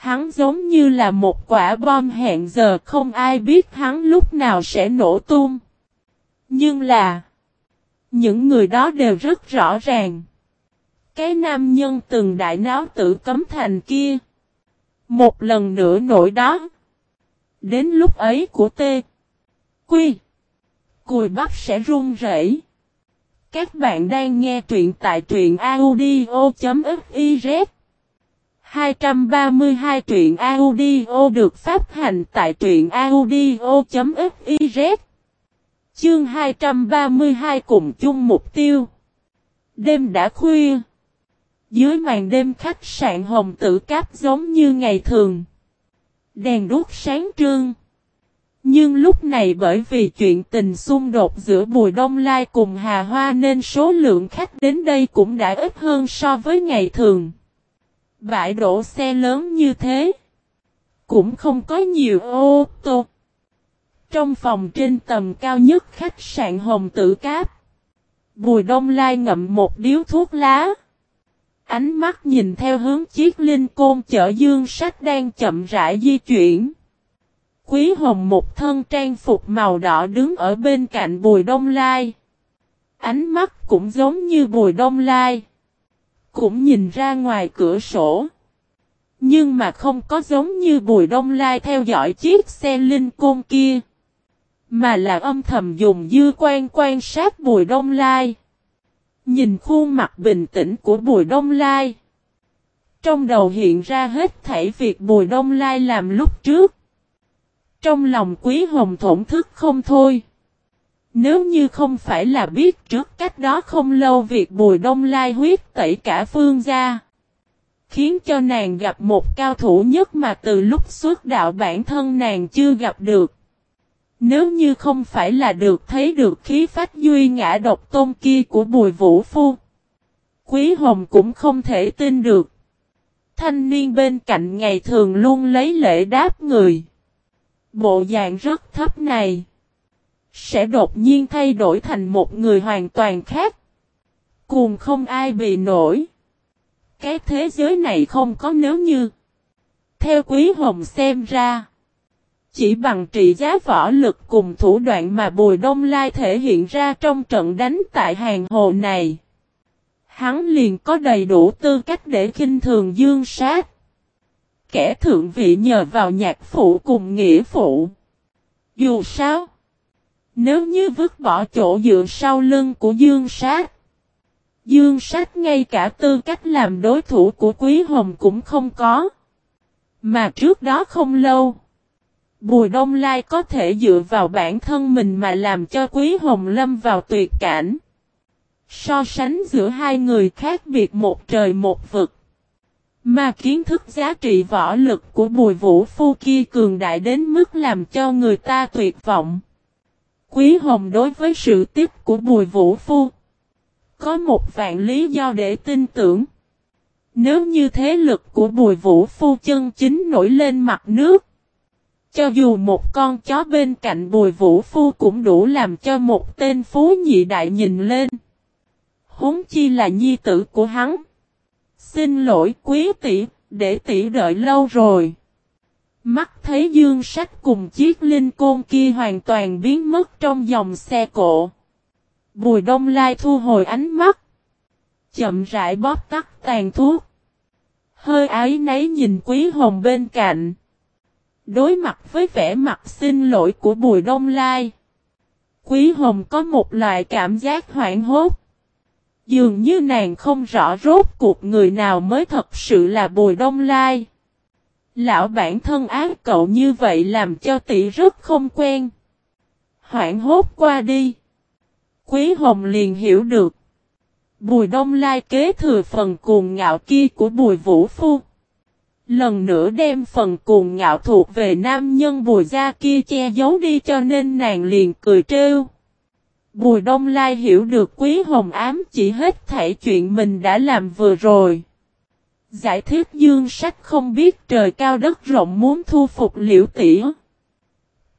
Hắn giống như là một quả bom hẹn giờ, không ai biết hắn lúc nào sẽ nổ tung. Nhưng là, Những người đó đều rất rõ ràng. Cái nam nhân từng đại náo tử cấm thành kia. Một lần nữa nổi đó. Đến lúc ấy của T. Quy cùi bắp sẽ run rẩy. Các bạn đang nghe truyện tại truyện audio.fif 232 truyện audio được phát hành tại truyện audio.fiz Chương 232 cùng chung mục tiêu. Đêm đã khuya. Dưới màn đêm khách sạn hồng tử cáp giống như ngày thường. Đèn đuốc sáng trương nhưng lúc này bởi vì chuyện tình xung đột giữa Bùi Đông Lai cùng Hà Hoa nên số lượng khách đến đây cũng đã ít hơn so với ngày thường. Bãi đổ xe lớn như thế. Cũng không có nhiều ô tô. Trong phòng trên tầm cao nhất khách sạn Hồng Tử Cáp. Bùi Đông Lai ngậm một điếu thuốc lá. Ánh mắt nhìn theo hướng chiếc linh côn chở dương sách đang chậm rãi di chuyển. Quý hồng một thân trang phục màu đỏ đứng ở bên cạnh bùi đông lai. Ánh mắt cũng giống như bùi đông lai. Cũng nhìn ra ngoài cửa sổ. Nhưng mà không có giống như bùi đông lai theo dõi chiếc xe linh côn kia. Mà là âm thầm dùng dư quan quan sát bùi đông lai. Nhìn khuôn mặt bình tĩnh của bùi đông lai. Trong đầu hiện ra hết thảy việc bùi đông lai làm lúc trước. Trong lòng quý hồng thổn thức không thôi. Nếu như không phải là biết trước cách đó không lâu việc bùi đông lai huyết tẩy cả phương gia. Khiến cho nàng gặp một cao thủ nhất mà từ lúc xuất đạo bản thân nàng chưa gặp được. Nếu như không phải là được thấy được khí phách duy ngã độc tôn kia của bùi vũ phu. Quý hồng cũng không thể tin được. Thanh niên bên cạnh ngày thường luôn lấy lễ đáp người. Bộ dạng rất thấp này. Sẽ đột nhiên thay đổi thành một người hoàn toàn khác. Cùng không ai bị nổi. Cái thế giới này không có nếu như. Theo quý hồng xem ra. Chỉ bằng trị giá võ lực cùng thủ đoạn mà Bùi Đông Lai thể hiện ra trong trận đánh tại hàng hồ này. Hắn liền có đầy đủ tư cách để khinh thường dương sát. Kẻ thượng vị nhờ vào nhạc phụ cùng nghĩa phụ. Dù sao, nếu như vứt bỏ chỗ dựa sau lưng của dương sát, dương sát ngay cả tư cách làm đối thủ của quý hồng cũng không có. Mà trước đó không lâu, Bùi Đông Lai có thể dựa vào bản thân mình mà làm cho Quý Hồng lâm vào tuyệt cảnh. So sánh giữa hai người khác biệt một trời một vực. Mà kiến thức giá trị võ lực của bùi vũ phu kia cường đại đến mức làm cho người ta tuyệt vọng. Quý Hồng đối với sự tiếp của bùi vũ phu. Có một vạn lý do để tin tưởng. Nếu như thế lực của bùi vũ phu chân chính nổi lên mặt nước. Cho dù một con chó bên cạnh bùi vũ phu cũng đủ làm cho một tên phú nhị đại nhìn lên. Húng chi là nhi tử của hắn. Xin lỗi quý tỷ, để tỷ đợi lâu rồi. Mắt thấy dương sách cùng chiếc linh côn kia hoàn toàn biến mất trong dòng xe cộ. Bùi đông lai thu hồi ánh mắt. Chậm rãi bóp tắt tàn thuốc. Hơi ái nấy nhìn quý hồng bên cạnh. Đối mặt với vẻ mặt xin lỗi của Bùi Đông Lai. Quý Hồng có một loại cảm giác hoảng hốt. Dường như nàng không rõ rốt cuộc người nào mới thật sự là Bùi Đông Lai. Lão bản thân ác cậu như vậy làm cho tỷ rất không quen. Hoảng hốt qua đi. Quý Hồng liền hiểu được. Bùi Đông Lai kế thừa phần cuồng ngạo kia của Bùi Vũ Phu. Lần nữa đem phần cuồng ngạo thuộc về nam nhân bùi gia kia che giấu đi cho nên nàng liền cười trêu. Bùi đông lai hiểu được quý hồng ám chỉ hết thảy chuyện mình đã làm vừa rồi. Giải thích dương sách không biết trời cao đất rộng muốn thu phục liễu tỉ.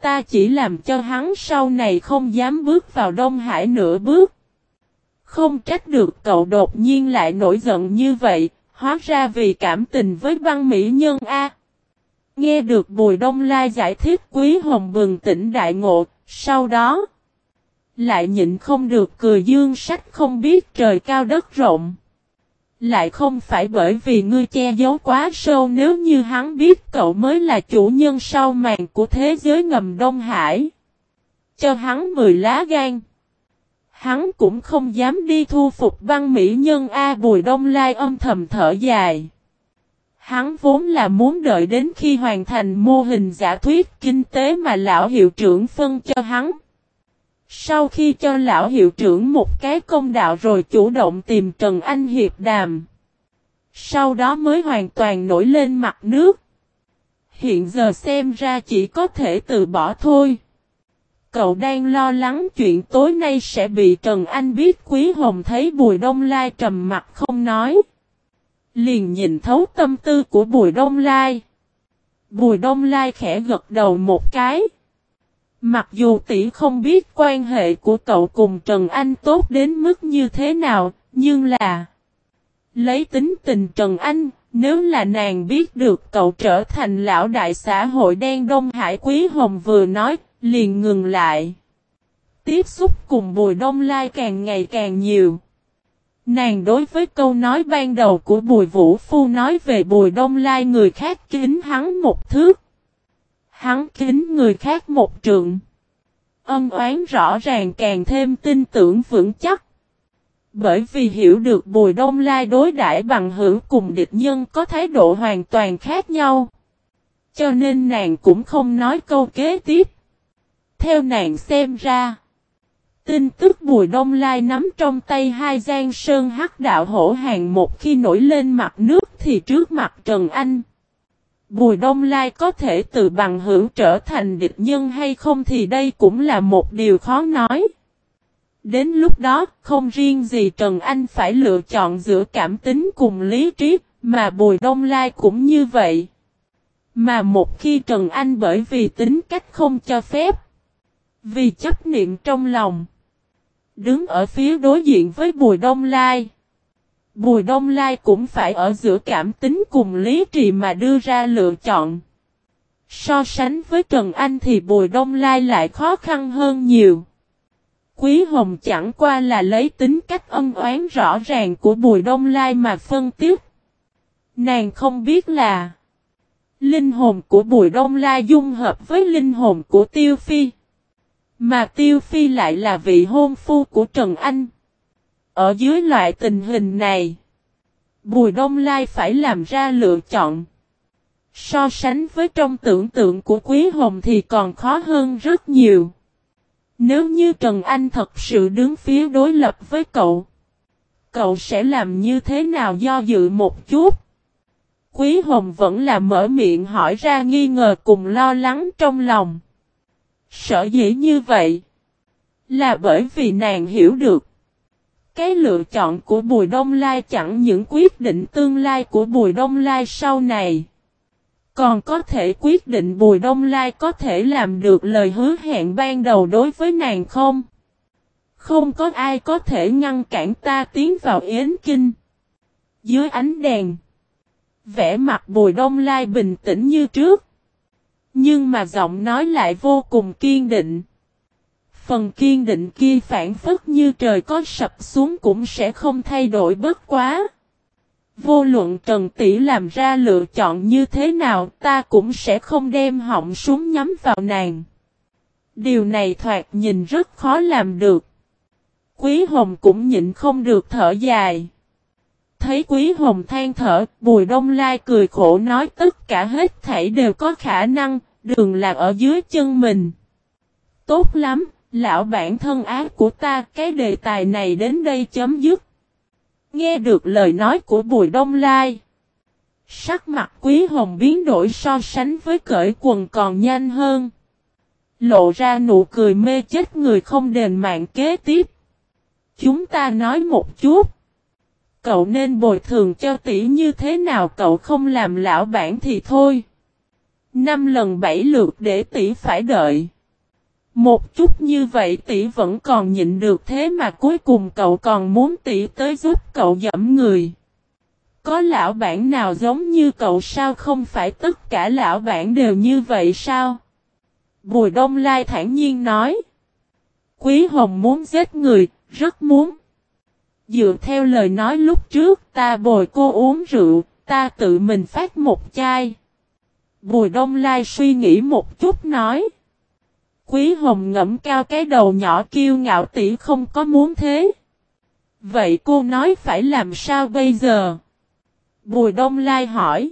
Ta chỉ làm cho hắn sau này không dám bước vào Đông Hải nửa bước. Không trách được cậu đột nhiên lại nổi giận như vậy, Hóa ra vì cảm tình với văn mỹ nhân A. Nghe được Bùi Đông Lai giải thích Quý Hồng bừng tỉnh đại ngộ, sau đó lại nhịn không được cười dương sách không biết trời cao đất rộng. Lại không phải bởi vì ngươi che giấu quá sâu, nếu như hắn biết cậu mới là chủ nhân sau màn của thế giới ngầm Đông Hải. Cho hắn mười lá gan. Hắn cũng không dám đi thu phục văn mỹ nhân A Bùi Đông Lai âm thầm thở dài. Hắn vốn là muốn đợi đến khi hoàn thành mô hình giả thuyết kinh tế mà lão hiệu trưởng phân cho hắn. Sau khi cho lão hiệu trưởng một cái công đạo rồi chủ động tìm Trần Anh Hiệp đàm. Sau đó mới hoàn toàn nổi lên mặt nước. Hiện giờ xem ra chỉ có thể từ bỏ thôi. Cậu đang lo lắng chuyện tối nay sẽ bị Trần Anh biết Quý Hồng thấy Bùi Đông Lai trầm mặt không nói. Liền nhìn thấu tâm tư của Bùi Đông Lai. Bùi Đông Lai khẽ gật đầu một cái. Mặc dù tỷ không biết quan hệ của cậu cùng Trần Anh tốt đến mức như thế nào, nhưng là... Lấy tính tình Trần Anh, nếu là nàng biết được cậu trở thành lão đại xã hội đen Đông Hải Quý Hồng vừa nói, liền ngừng lại. Tiếp xúc cùng Bùi Đông Lai càng ngày càng nhiều. Nàng đối với câu nói ban đầu của Bùi Vũ Phu nói về Bùi Đông Lai người khác kính hắn một thước. Hắn kính người khác một trượng. Ân oán rõ ràng càng thêm tin tưởng vững chắc. Bởi vì hiểu được Bùi Đông Lai đối đãi bằng hữu cùng địch nhân có thái độ hoàn toàn khác nhau. Cho nên nàng cũng không nói câu kế tiếp. Theo nàng xem ra. Tin tức Bùi Đông Lai nắm trong tay hai gian sơn hắc đạo hổ hàng một khi nổi lên mặt nước thì trước mặt Trần Anh. Bùi Đông Lai có thể từ bằng hữu trở thành địch nhân hay không thì đây cũng là một điều khó nói. Đến lúc đó, không riêng gì Trần Anh phải lựa chọn giữa cảm tính cùng lý trí, mà Bùi Đông Lai cũng như vậy. Mà một khi Trần Anh bởi vì tính cách không cho phép, vì chấp niệm trong lòng, đứng ở phía đối diện với Bùi Đông Lai. Bùi Đông Lai cũng phải ở giữa cảm tính cùng lý trì mà đưa ra lựa chọn. So sánh với Trần Anh thì Bùi Đông Lai lại khó khăn hơn nhiều. Quý Hồng chẳng qua là lấy tính cách ân oán rõ ràng của Bùi Đông Lai mà phân tiếp. Nàng không biết là Linh hồn của Bùi Đông Lai dung hợp với linh hồn của Tiêu Phi. Mà Tiêu Phi lại là vị hôn phu của Trần Anh. Ở dưới loại tình hình này, Bùi Đông Lai phải làm ra lựa chọn. So sánh với trong tưởng tượng của Quý Hồng thì còn khó hơn rất nhiều. Nếu như Trần Anh thật sự đứng phía đối lập với cậu, cậu sẽ làm như thế nào do dự một chút? Quý Hồng vẫn là mở miệng hỏi ra nghi ngờ cùng lo lắng trong lòng. Sợ dĩ như vậy, là bởi vì nàng hiểu được. Cái lựa chọn của Bùi Đông Lai chẳng những quyết định tương lai của Bùi Đông Lai sau này. Còn có thể quyết định Bùi Đông Lai có thể làm được lời hứa hẹn ban đầu đối với nàng không? Không có ai có thể ngăn cản ta tiến vào Yến Kinh. Dưới ánh đèn. Vẽ mặt Bùi Đông Lai bình tĩnh như trước. Nhưng mà giọng nói lại vô cùng kiên định. Phần kiên định kia phản phất như trời có sập xuống cũng sẽ không thay đổi bất quá. Vô luận Trần Tỷ làm ra lựa chọn như thế nào ta cũng sẽ không đem họng súng nhắm vào nàng. Điều này thoạt nhìn rất khó làm được. Quý Hồng cũng nhịn không được thở dài. Thấy Quý Hồng than thở, Bùi Đông Lai cười khổ nói tất cả hết thảy đều có khả năng, đường là ở dưới chân mình. Tốt lắm, lão bản thân ác của ta, cái đề tài này đến đây chấm dứt. Nghe được lời nói của Bùi Đông Lai. Sắc mặt Quý Hồng biến đổi so sánh với cởi quần còn nhanh hơn. Lộ ra nụ cười mê chết người không đền mạng kế tiếp. Chúng ta nói một chút. Cậu nên bồi thường cho tỷ như thế nào cậu không làm lão bản thì thôi. Năm lần bảy lượt để tỷ phải đợi. Một chút như vậy tỷ vẫn còn nhịn được thế mà cuối cùng cậu còn muốn tỷ tới giúp cậu dẫm người. Có lão bản nào giống như cậu sao không phải tất cả lão bản đều như vậy sao? Bùi Đông Lai thản nhiên nói. Quý Hồng muốn giết người, rất muốn. Dựa theo lời nói lúc trước ta bồi cô uống rượu, ta tự mình phát một chai. Bùi Đông Lai suy nghĩ một chút nói. Quý Hồng ngẫm cao cái đầu nhỏ kiêu ngạo tỷ không có muốn thế. Vậy cô nói phải làm sao bây giờ? Bùi Đông Lai hỏi.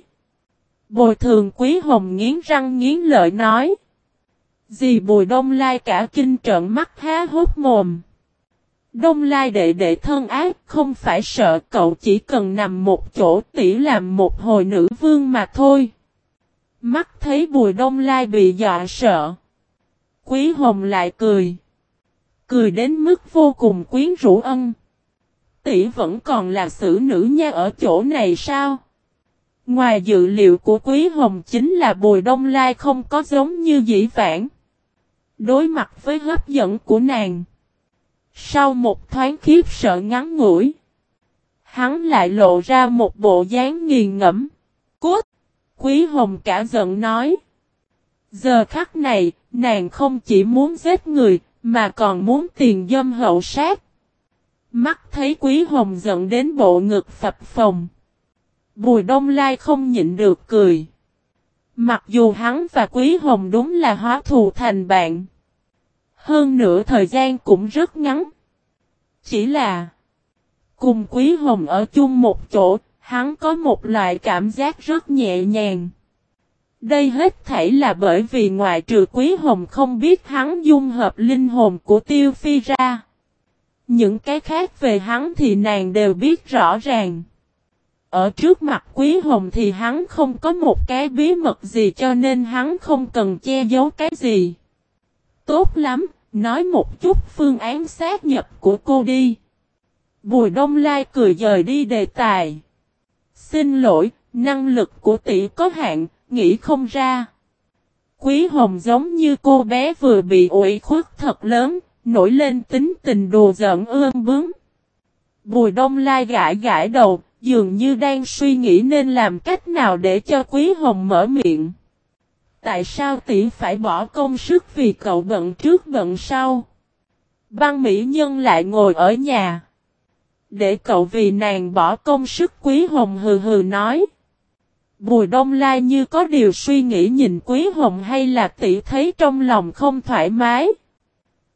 Bồi thường Quý Hồng nghiến răng nghiến lợi nói. Dì Bùi Đông Lai cả kinh trợn mắt há hốt mồm. Đông Lai đệ đệ thân ác, không phải sợ, cậu chỉ cần nằm một chỗ tỷ làm một hồi nữ vương mà thôi. Mắt thấy Bùi Đông Lai bị dọa sợ. Quý Hồng lại cười. Cười đến mức vô cùng quyến rũ ân. Tỷ vẫn còn là xử nữ nha ở chỗ này sao? Ngoài dự liệu của Quý Hồng chính là Bùi Đông Lai không có giống như dĩ vãng. Đối mặt với hấp dẫn của nàng. Sau một thoáng khiếp sợ ngắn ngủi. hắn lại lộ ra một bộ dáng nghiền ngẫm. Cút! Quý Hồng cả giận nói. Giờ khắc này, nàng không chỉ muốn giết người, mà còn muốn tiền dâm hậu sát. Mắt thấy Quý Hồng giận đến bộ ngực phập phồng. Bùi Đông Lai không nhịn được cười. Mặc dù hắn và Quý Hồng đúng là hóa thù thành bạn. Hơn nữa thời gian cũng rất ngắn. Chỉ là cùng Quý Hồng ở chung một chỗ, hắn có một loại cảm giác rất nhẹ nhàng. Đây hết thảy là bởi vì ngoại trừ Quý Hồng không biết hắn dung hợp linh hồn của Tiêu Phi ra. Những cái khác về hắn thì nàng đều biết rõ ràng. Ở trước mặt Quý Hồng thì hắn không có một cái bí mật gì cho nên hắn không cần che giấu cái gì. Tốt lắm, nói một chút phương án xác nhập của cô đi. Bùi Đông Lai cười dời đi đề tài. Xin lỗi, năng lực của tỷ có hạn, nghĩ không ra. Quý Hồng giống như cô bé vừa bị ủi khuất thật lớn, nổi lên tính tình đồ giận ương bướng. Bùi Đông Lai gãi gãi đầu, dường như đang suy nghĩ nên làm cách nào để cho Quý Hồng mở miệng. Tại sao tỷ phải bỏ công sức vì cậu bận trước bận sau? Băng Mỹ Nhân lại ngồi ở nhà. Để cậu vì nàng bỏ công sức Quý Hồng hừ hừ nói. Bùi Đông Lai như có điều suy nghĩ nhìn Quý Hồng hay là tỷ thấy trong lòng không thoải mái.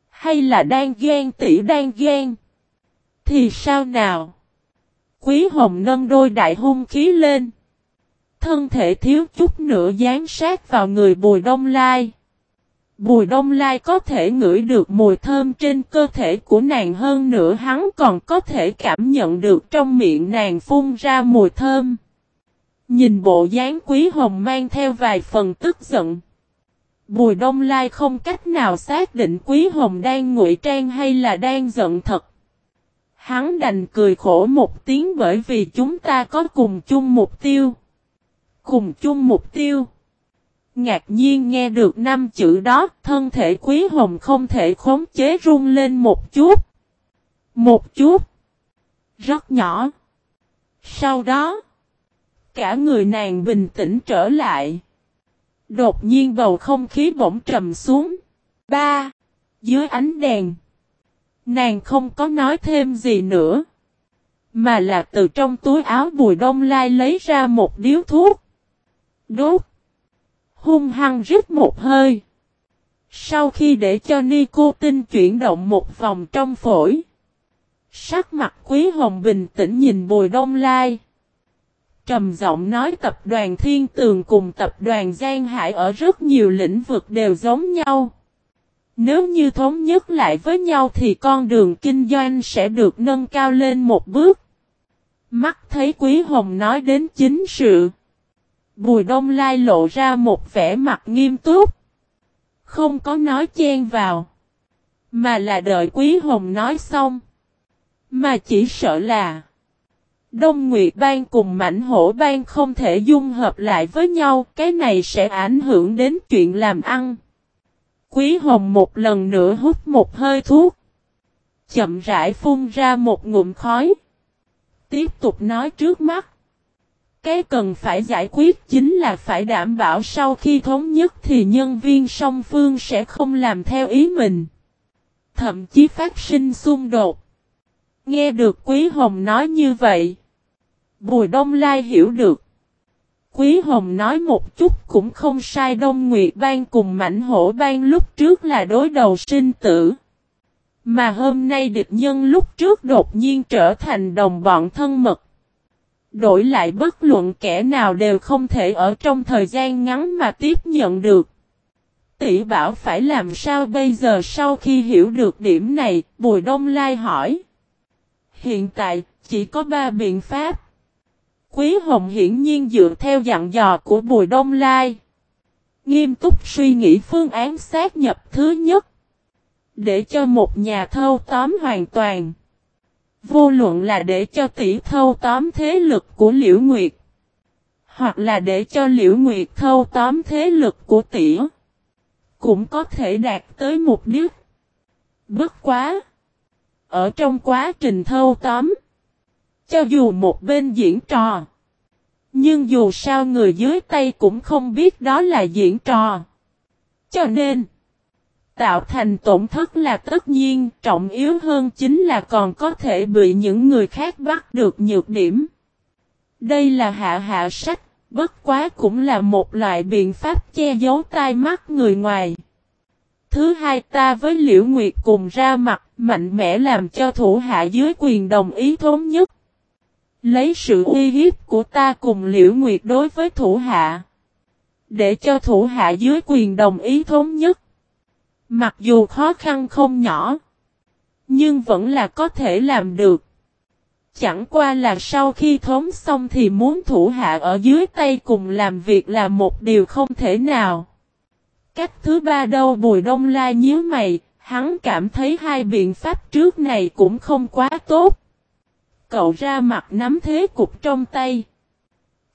Hay là đang ghen tỷ đang ghen. Thì sao nào? Quý Hồng nâng đôi đại hung khí lên. Thân thể thiếu chút nữa dán sát vào người Bùi Đông Lai. Bùi Đông Lai có thể ngửi được mùi thơm trên cơ thể của nàng hơn nữa, hắn còn có thể cảm nhận được trong miệng nàng phun ra mùi thơm. Nhìn bộ dáng quý hồng mang theo vài phần tức giận. Bùi Đông Lai không cách nào xác định quý hồng đang ngụy trang hay là đang giận thật. Hắn đành cười khổ một tiếng bởi vì chúng ta có cùng chung mục tiêu. Cùng chung mục tiêu. Ngạc nhiên nghe được năm chữ đó, thân thể quý hồng không thể khống chế run lên một chút. Một chút. Rất nhỏ. Sau đó, cả người nàng bình tĩnh trở lại. Đột nhiên bầu không khí bỗng trầm xuống. Ba. Dưới ánh đèn. Nàng không có nói thêm gì nữa. Mà là từ trong túi áo bùi đông lai lấy ra một điếu thuốc. Đốt. Hung hăng rít một hơi. Sau khi để cho nicotine chuyển động một vòng trong phổi. Sắc mặt quý hồng bình tĩnh nhìn bùi đông lai. Trầm giọng nói tập đoàn Thiên Tường cùng tập đoàn Giang Hải ở rất nhiều lĩnh vực đều giống nhau. Nếu như thống nhất lại với nhau thì con đường kinh doanh sẽ được nâng cao lên một bước. Mắt thấy Quý Hồng nói đến chính sự. Bùi Đông Lai lộ ra một vẻ mặt nghiêm túc. Không có nói chen vào. Mà là đợi Quý Hồng nói xong. Mà chỉ sợ là. Đông Nguyệt Bang cùng Mảnh Hổ Bang không thể dung hợp lại với nhau. Cái này sẽ ảnh hưởng đến chuyện làm ăn. Quý Hồng một lần nữa hút một hơi thuốc. Chậm rãi phun ra một ngụm khói. Tiếp tục nói trước mắt. Cái cần phải giải quyết chính là phải đảm bảo sau khi thống nhất thì nhân viên song phương sẽ không làm theo ý mình. Thậm chí phát sinh xung đột. Nghe được Quý Hồng nói như vậy. Bùi Đông Lai hiểu được. Quý Hồng nói một chút cũng không sai Đông Nguyệt Bang cùng Mảnh Hổ Bang lúc trước là đối đầu sinh tử. Mà hôm nay địch nhân lúc trước đột nhiên trở thành đồng bọn thân mật. Đổi lại bất luận kẻ nào đều không thể ở trong thời gian ngắn mà tiếp nhận được. Tỷ bảo phải làm sao bây giờ sau khi hiểu được điểm này, Bùi Đông Lai hỏi. Hiện tại, chỉ có ba biện pháp. Quý Hồng hiển nhiên dựa theo dặn dò của Bùi Đông Lai. Nghiêm túc suy nghĩ phương án xác nhập thứ nhất. Để cho một nhà thâu tóm hoàn toàn. Vô luận là để cho tỷ thâu tóm thế lực của Liễu Nguyệt. Hoặc là để cho Liễu Nguyệt thâu tóm thế lực của tỷ. Cũng có thể đạt tới mục đích. Bất quá. Ở trong quá trình thâu tóm. Cho dù một bên diễn trò. Nhưng dù sao người dưới tay cũng không biết đó là diễn trò. Cho nên. Tạo thành tổn thất là tất nhiên, trọng yếu hơn chính là còn có thể bị những người khác bắt được nhược điểm. Đây là hạ hạ sách, bất quá cũng là một loại biện pháp che giấu tai mắt người ngoài. Thứ hai ta với Liễu Nguyệt cùng ra mặt, mạnh mẽ làm cho thủ hạ dưới quyền đồng ý thống nhất. Lấy sự uy hiếp của ta cùng Liễu Nguyệt đối với thủ hạ. Để cho thủ hạ dưới quyền đồng ý thống nhất. Mặc dù khó khăn không nhỏ. Nhưng vẫn là có thể làm được. Chẳng qua là sau khi thống xong thì muốn thủ hạ ở dưới tay cùng làm việc là một điều không thể nào. Cách thứ ba đâu Bùi Đông La nhíu mày, hắn cảm thấy hai biện pháp trước này cũng không quá tốt. Cậu ra mặt nắm thế cục trong tay.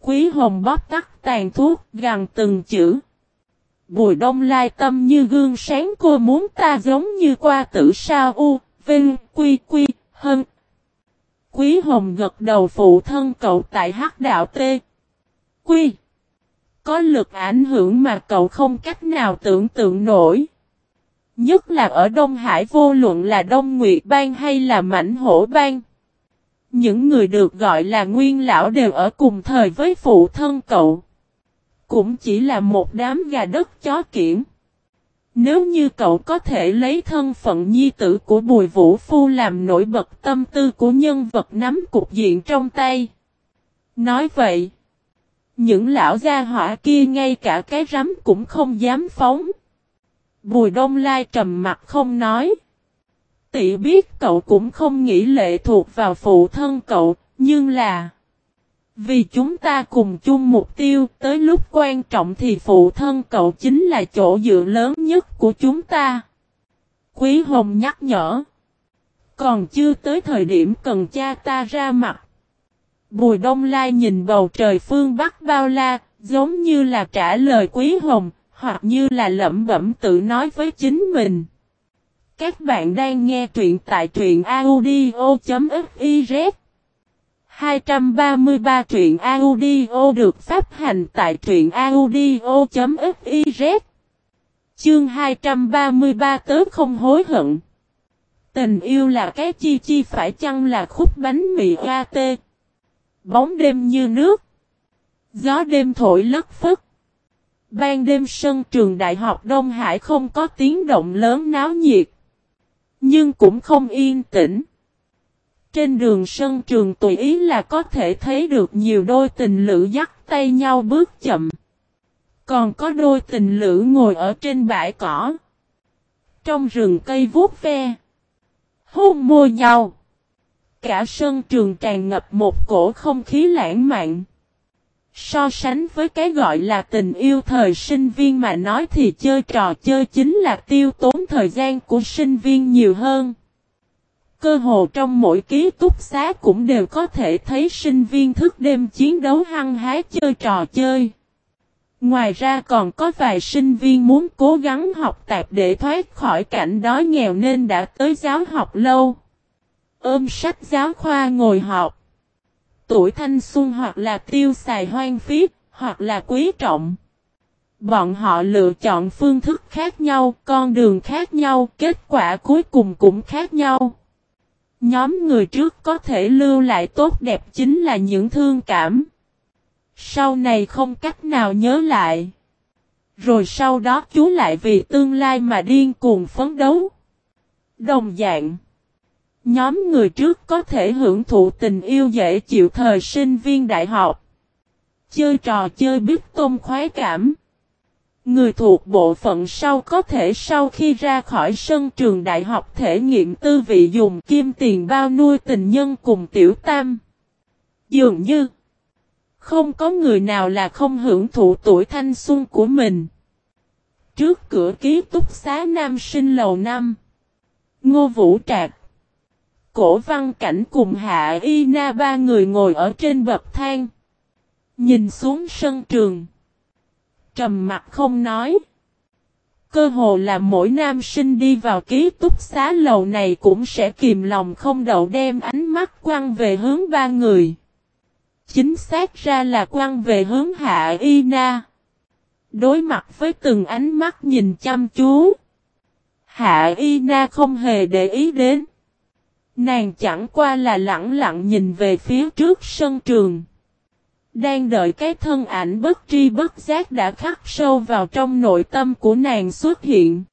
Quý hồng bóp tắt tàn thuốc, gằn từng chữ. Bùi đông lai tâm như gương sáng cô muốn ta giống như qua tử sao u, vinh, quy quy, hân, Quý hồng gật đầu phụ thân cậu tại hắc đạo tê. Quy. Có lực ảnh hưởng mà cậu không cách nào tưởng tượng nổi. Nhất là ở Đông Hải vô luận là Đông Nguyệt Bang hay là Mảnh Hổ Bang. Những người được gọi là nguyên lão đều ở cùng thời với phụ thân cậu. Cũng chỉ là một đám gà đất chó kiển. Nếu như cậu có thể lấy thân phận nhi tử của Bùi Vũ Phu làm nổi bật tâm tư của nhân vật nắm cục diện trong tay. Nói vậy, những lão gia hỏa kia ngay cả cái rắm cũng không dám phóng. Bùi Đông Lai trầm mặt không nói. Tỷ biết cậu cũng không nghĩ lệ thuộc vào phụ thân cậu, nhưng là... Vì chúng ta cùng chung mục tiêu, tới lúc quan trọng thì phụ thân cậu chính là chỗ dựa lớn nhất của chúng ta. Quý Hồng nhắc nhở. Còn chưa tới thời điểm cần cha ta ra mặt. Bùi Đông Lai nhìn bầu trời phương Bắc bao la, giống như là trả lời Quý Hồng, hoặc như là lẩm bẩm tự nói với chính mình. Các bạn đang nghe truyện tại truyện audio.fiz 233 truyện audio được phát hành tại truyện audio.fiz Chương 233 tớ không hối hận. Tình yêu là cái chi chi phải chăng là khúc bánh mì hoa tê Bóng đêm như nước. Gió đêm thổi lất phất. Ban đêm sân trường đại học Đông Hải không có tiếng động lớn náo nhiệt. Nhưng cũng không yên tĩnh trên đường sân trường tùy ý là có thể thấy được nhiều đôi tình lữ dắt tay nhau bước chậm. Còn có đôi tình lữ ngồi ở trên bãi cỏ. Trong rừng cây vuốt ve. Hôn môi nhau. Cả sân trường tràn ngập một cổ không khí lãng mạn. So sánh với cái gọi là tình yêu thời sinh viên mà nói thì chơi trò chơi chính là tiêu tốn thời gian của sinh viên nhiều hơn. Cơ hồ trong mỗi ký túc xá cũng đều có thể thấy sinh viên thức đêm chiến đấu hăng hái chơi trò chơi. Ngoài ra còn có vài sinh viên muốn cố gắng học tạp để thoát khỏi cảnh đói nghèo nên đã tới giáo học lâu. Ôm sách giáo khoa ngồi học. Tuổi thanh xuân hoặc là tiêu xài hoang phí, hoặc là quý trọng. Bọn họ lựa chọn phương thức khác nhau, con đường khác nhau, kết quả cuối cùng cũng khác nhau. Nhóm người trước có thể lưu lại tốt đẹp chính là những thương cảm. Sau này không cách nào nhớ lại. Rồi sau đó chú lại vì tương lai mà điên cuồng phấn đấu. Đồng dạng. Nhóm người trước có thể hưởng thụ tình yêu dễ chịu thời sinh viên đại học. Chơi trò chơi biết tôm khoái cảm. Người thuộc bộ phận sau có thể sau khi ra khỏi sân trường đại học thể nghiệm tư vị dùng kim tiền bao nuôi tình nhân cùng tiểu tam. Dường như, không có người nào là không hưởng thụ tuổi thanh xuân của mình. Trước cửa ký túc xá nam sinh lầu năm. Ngô Vũ Trạc. Cổ văn cảnh cùng Hạ Y Na ba người ngồi ở trên bậc thang. Nhìn xuống sân trường trầm mặt không nói. Cơ hồ là mỗi nam sinh đi vào ký túc xá lầu này cũng sẽ kìm lòng không đậu đem ánh mắt quăng về hướng ba người. Chính xác ra là quăng về hướng Hạ Y Na. Đối mặt với từng ánh mắt nhìn chăm chú. Hạ Y Na không hề để ý đến. Nàng chẳng qua là lặng lặng nhìn về phía trước sân trường. Đang đợi cái thân ảnh bất tri bất giác đã khắc sâu vào trong nội tâm của nàng xuất hiện.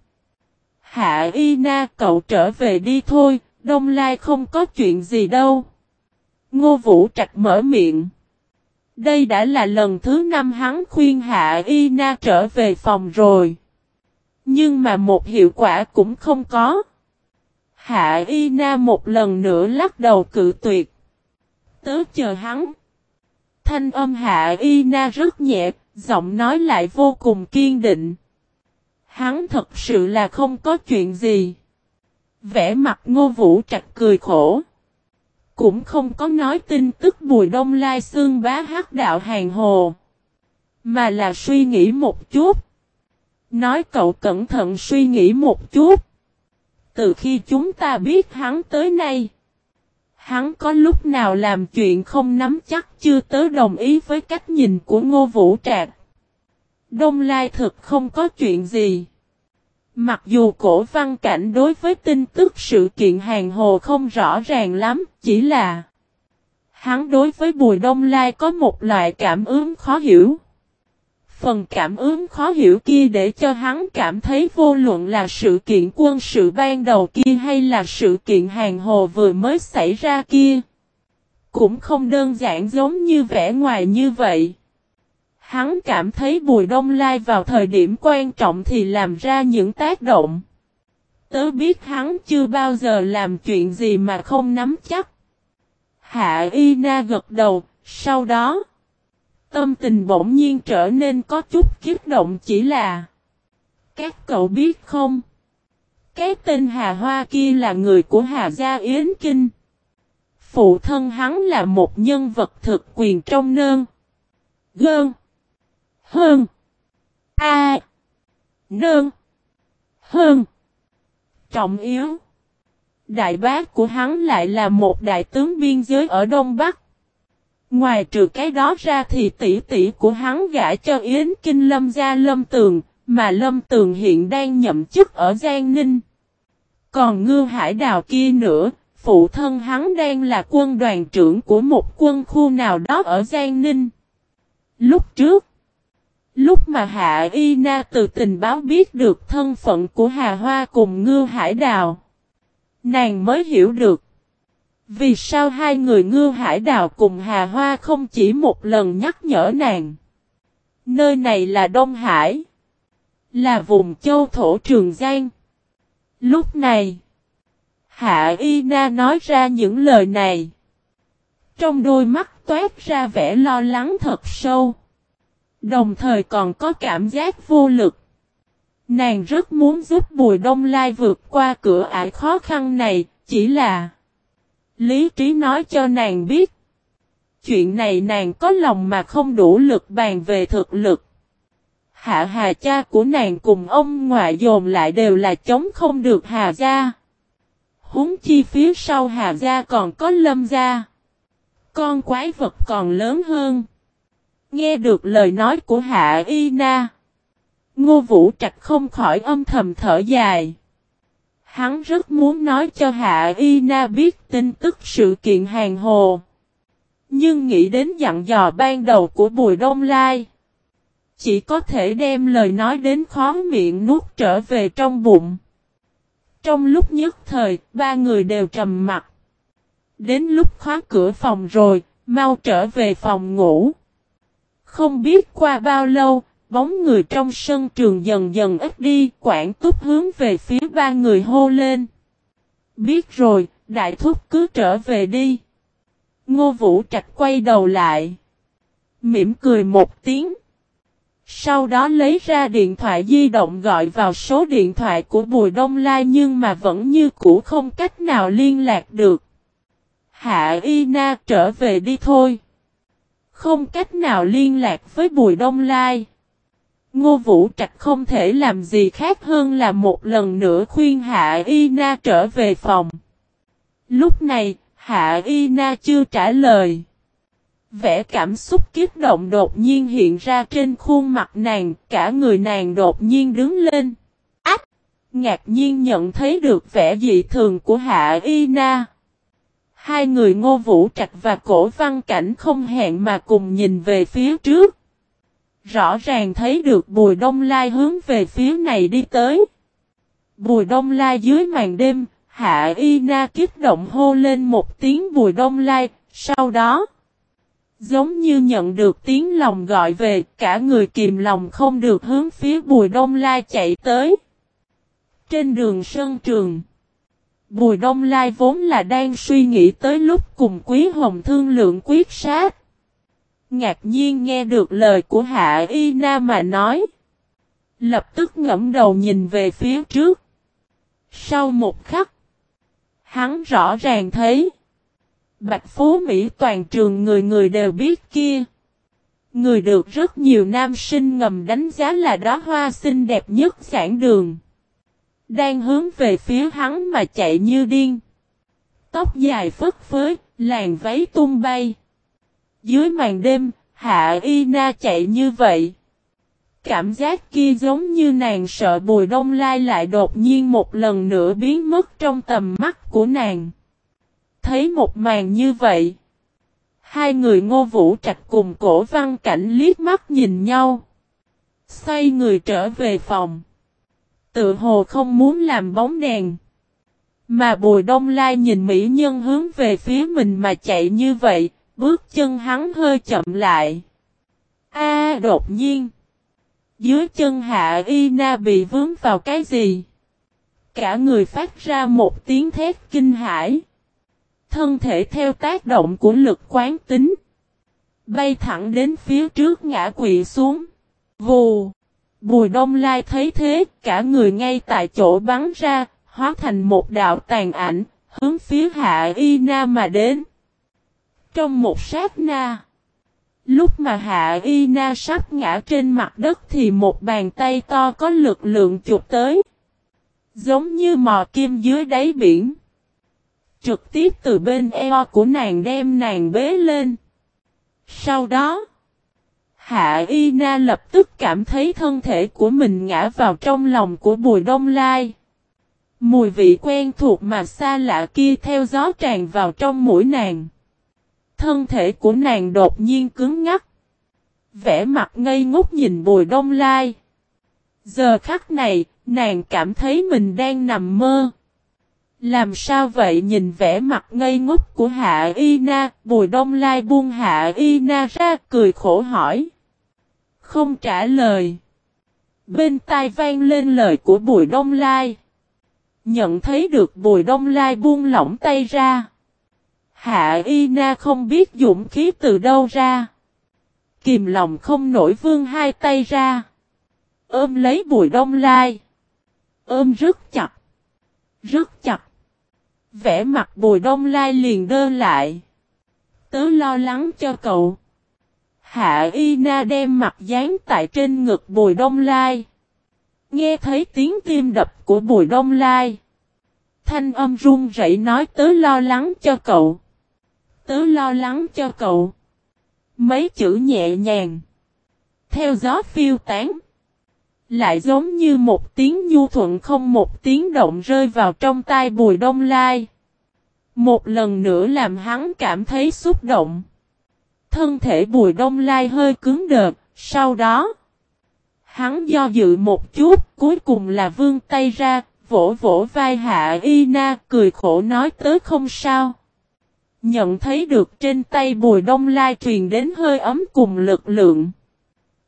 Hạ Y Na cậu trở về đi thôi, Đông Lai không có chuyện gì đâu. Ngô Vũ Trạch mở miệng. Đây đã là lần thứ năm hắn khuyên Hạ Y Na trở về phòng rồi. Nhưng mà một hiệu quả cũng không có. Hạ Y Na một lần nữa lắc đầu cự tuyệt. Tớ chờ hắn. Thanh âm Hạ Y Na rất nhẹ, giọng nói lại vô cùng kiên định. Hắn thật sự là không có chuyện gì. Vẽ mặt ngô vũ trạch cười khổ. Cũng không có nói tin tức Bùi Đông Lai xương bá hát đạo hàng hồ. Mà là suy nghĩ một chút. Nói cậu cẩn thận suy nghĩ một chút. Từ khi chúng ta biết hắn tới nay. Hắn có lúc nào làm chuyện không nắm chắc chưa tới đồng ý với cách nhìn của Ngô Vũ Trạc. Đông Lai thực không có chuyện gì. Mặc dù cổ văn cảnh đối với tin tức sự kiện hàng hồ không rõ ràng lắm, chỉ là hắn đối với Bùi Đông Lai có một loại cảm ứng khó hiểu. Phần cảm ứng khó hiểu kia để cho hắn cảm thấy vô luận là sự kiện quân sự ban đầu kia hay là sự kiện hàng hồ vừa mới xảy ra kia. Cũng không đơn giản giống như vẻ ngoài như vậy. Hắn cảm thấy Bùi Đông Lai vào thời điểm quan trọng thì làm ra những tác động. Tớ biết hắn chưa bao giờ làm chuyện gì mà không nắm chắc. Hạ Y Na gật đầu, sau đó... Tâm tình bỗng nhiên trở nên có chút kiếp động chỉ là, Các cậu biết không? Cái tên Hà Hoa kia là người của Hà Gia Yến Kinh. Phụ thân hắn là một nhân vật thực quyền trong nơn. Gơn. Hơn. A. À. Nơn. Hơn. Trọng yếu. Đại bác của hắn lại là một đại tướng biên giới ở Đông Bắc. Ngoài trừ cái đó ra thì tỷ tỷ của hắn gả cho Yến Kinh Lâm gia Lâm Tường, mà Lâm Tường hiện đang nhậm chức ở Giang Ninh. Còn Ngư Hải Đào kia nữa, phụ thân hắn đang là quân đoàn trưởng của một quân khu nào đó ở Giang Ninh. Lúc trước, lúc mà Hạ Y Na từ tình báo biết được thân phận của Hà Hoa cùng Ngư Hải Đào, nàng mới hiểu được. Vì sao hai người ngư hải đào cùng Hà Hoa không chỉ một lần nhắc nhở nàng? Nơi này là Đông Hải. Là vùng châu thổ Trường Giang. Lúc này, Hạ Y Na nói ra những lời này. Trong đôi mắt toát ra vẻ lo lắng thật sâu. Đồng thời còn có cảm giác vô lực. Nàng rất muốn giúp Bùi Đông Lai vượt qua cửa ải khó khăn này, chỉ là Lý trí nói cho nàng biết. Chuyện này nàng có lòng mà không đủ lực bàn về thực lực. Hạ hà cha của nàng cùng ông ngoại dồn lại đều là chống không được hà gia. Húng chi phía sau hà gia còn có lâm gia. Con quái vật còn lớn hơn. Nghe được lời nói của hạ y na. Ngô Vũ Trạch không khỏi âm thầm thở dài. Hắn rất muốn nói cho Hạ Y Na biết tin tức sự kiện hàng hồ. Nhưng nghĩ đến dặn dò ban đầu của Bùi Đông Lai. Chỉ có thể đem lời nói đến khó miệng nuốt trở về trong bụng. Trong lúc nhất thời, ba người đều trầm mặt. Đến lúc khóa cửa phòng rồi, mau trở về phòng ngủ. Không biết qua bao lâu, Bóng người trong sân trường dần dần ít đi, quảng túc hướng về phía ba người hô lên. Biết rồi, đại thúc cứ trở về đi. Ngô Vũ Trạch quay đầu lại. Mỉm cười một tiếng. Sau đó lấy ra điện thoại di động gọi vào số điện thoại của Bùi Đông Lai nhưng mà vẫn như cũ không cách nào liên lạc được. Hạ Y Na trở về đi thôi. Không cách nào liên lạc với Bùi Đông Lai. Ngô Vũ Trạch không thể làm gì khác hơn là một lần nữa khuyên Hạ Y Na trở về phòng. Lúc này, Hạ Y Na chưa trả lời. Vẻ cảm xúc kiếp động đột nhiên hiện ra trên khuôn mặt nàng, cả người nàng đột nhiên đứng lên. Ách! Ngạc nhiên nhận thấy được vẻ dị thường của Hạ Y Na. Hai người ngô vũ trạch và cổ văn cảnh không hẹn mà cùng nhìn về phía trước. Rõ ràng thấy được bùi đông lai hướng về phía này đi tới. Bùi đông lai dưới màn đêm, hạ y na kích động hô lên một tiếng bùi đông lai, sau đó. Giống như nhận được tiếng lòng gọi về, cả người kìm lòng không được hướng phía bùi đông lai chạy tới. Trên đường sân trường. Bùi Đông Lai vốn là đang suy nghĩ tới lúc cùng Quý Hồng thương lượng quyết sát. Ngạc nhiên nghe được lời của Hạ Y Na mà nói. Lập tức ngẫm đầu nhìn về phía trước. Sau một khắc, hắn rõ ràng thấy. Bạch Phú Mỹ toàn trường người người đều biết kia. Người được rất nhiều nam sinh ngầm đánh giá là đó hoa xinh đẹp nhất giảng đường. Đang hướng về phía hắn mà chạy như điên. Tóc dài phất phới, làn váy tung bay. Dưới màn đêm, Hạ Y Na chạy như vậy. Cảm giác kia giống như nàng sợ Bùi Đông Lai lại đột nhiên một lần nữa biến mất trong tầm mắt của nàng. Thấy một màn như vậy. Hai người ngô vũ trạch cùng cổ văn cảnh liếc mắt nhìn nhau. Xoay người trở về phòng tự hồ không muốn làm bóng đèn. Mà Bùi Đông Lai nhìn mỹ nhân hướng về phía mình mà chạy như vậy, bước chân hắn hơi chậm lại. A đột nhiên. Dưới chân hạ y na bị vướng vào cái gì? Cả người phát ra một tiếng thét kinh hãi. Thân thể theo tác động của lực quán tính. Bay thẳng đến phía trước ngã quỵ xuống. Vù. Bùi đông lai thấy thế, cả người ngay tại chỗ bắn ra, hóa thành một đạo tàn ảnh, hướng phía hạ y na mà đến. Trong một sát na, lúc mà hạ y na sắp ngã trên mặt đất thì một bàn tay to có lực lượng chụp tới. Giống như mò kim dưới đáy biển. Trực tiếp từ bên eo của nàng đem nàng bế lên. Sau đó, Hạ Y Na lập tức cảm thấy thân thể của mình ngã vào trong lòng của Bùi Đông Lai. Mùi vị quen thuộc mà xa lạ kia theo gió tràn vào trong mũi nàng. Thân thể của nàng đột nhiên cứng ngắc. Vẽ mặt ngây ngốc nhìn Bùi Đông Lai. Giờ khắc này, nàng cảm thấy mình đang nằm mơ. Làm sao vậy nhìn vẻ mặt ngây ngốc của Hạ Y Na, Bùi Đông Lai buông Hạ Y Na ra cười khổ hỏi. Không trả lời. Bên tai vang lên lời của Bùi Đông Lai. Nhận thấy được Bùi Đông Lai buông lỏng tay ra. Hạ Y Na không biết dũng khí từ đâu ra. Kìm lòng không nổi vương hai tay ra. Ôm lấy Bùi Đông Lai. Ôm rất chặt. Rất chặt. Vẽ mặt Bùi Đông Lai liền đơ lại. Tớ lo lắng cho cậu. Hạ Y Na đem mặt dán tại trên ngực Bùi Đông Lai. Nghe thấy tiếng tim đập của Bùi Đông Lai. Thanh âm run rẩy nói tớ lo lắng cho cậu. Tớ lo lắng cho cậu. Mấy chữ nhẹ nhàng. Theo gió phiêu tán. Lại giống như một tiếng nhu thuận không một tiếng động rơi vào trong tai Bùi Đông Lai. Một lần nữa làm hắn cảm thấy xúc động. Thân thể bùi đông lai hơi cứng đợt, sau đó. Hắn do dự một chút, cuối cùng là vương tay ra, vỗ vỗ vai hạ y na, cười khổ nói tới không sao. Nhận thấy được trên tay bùi đông lai truyền đến hơi ấm cùng lực lượng.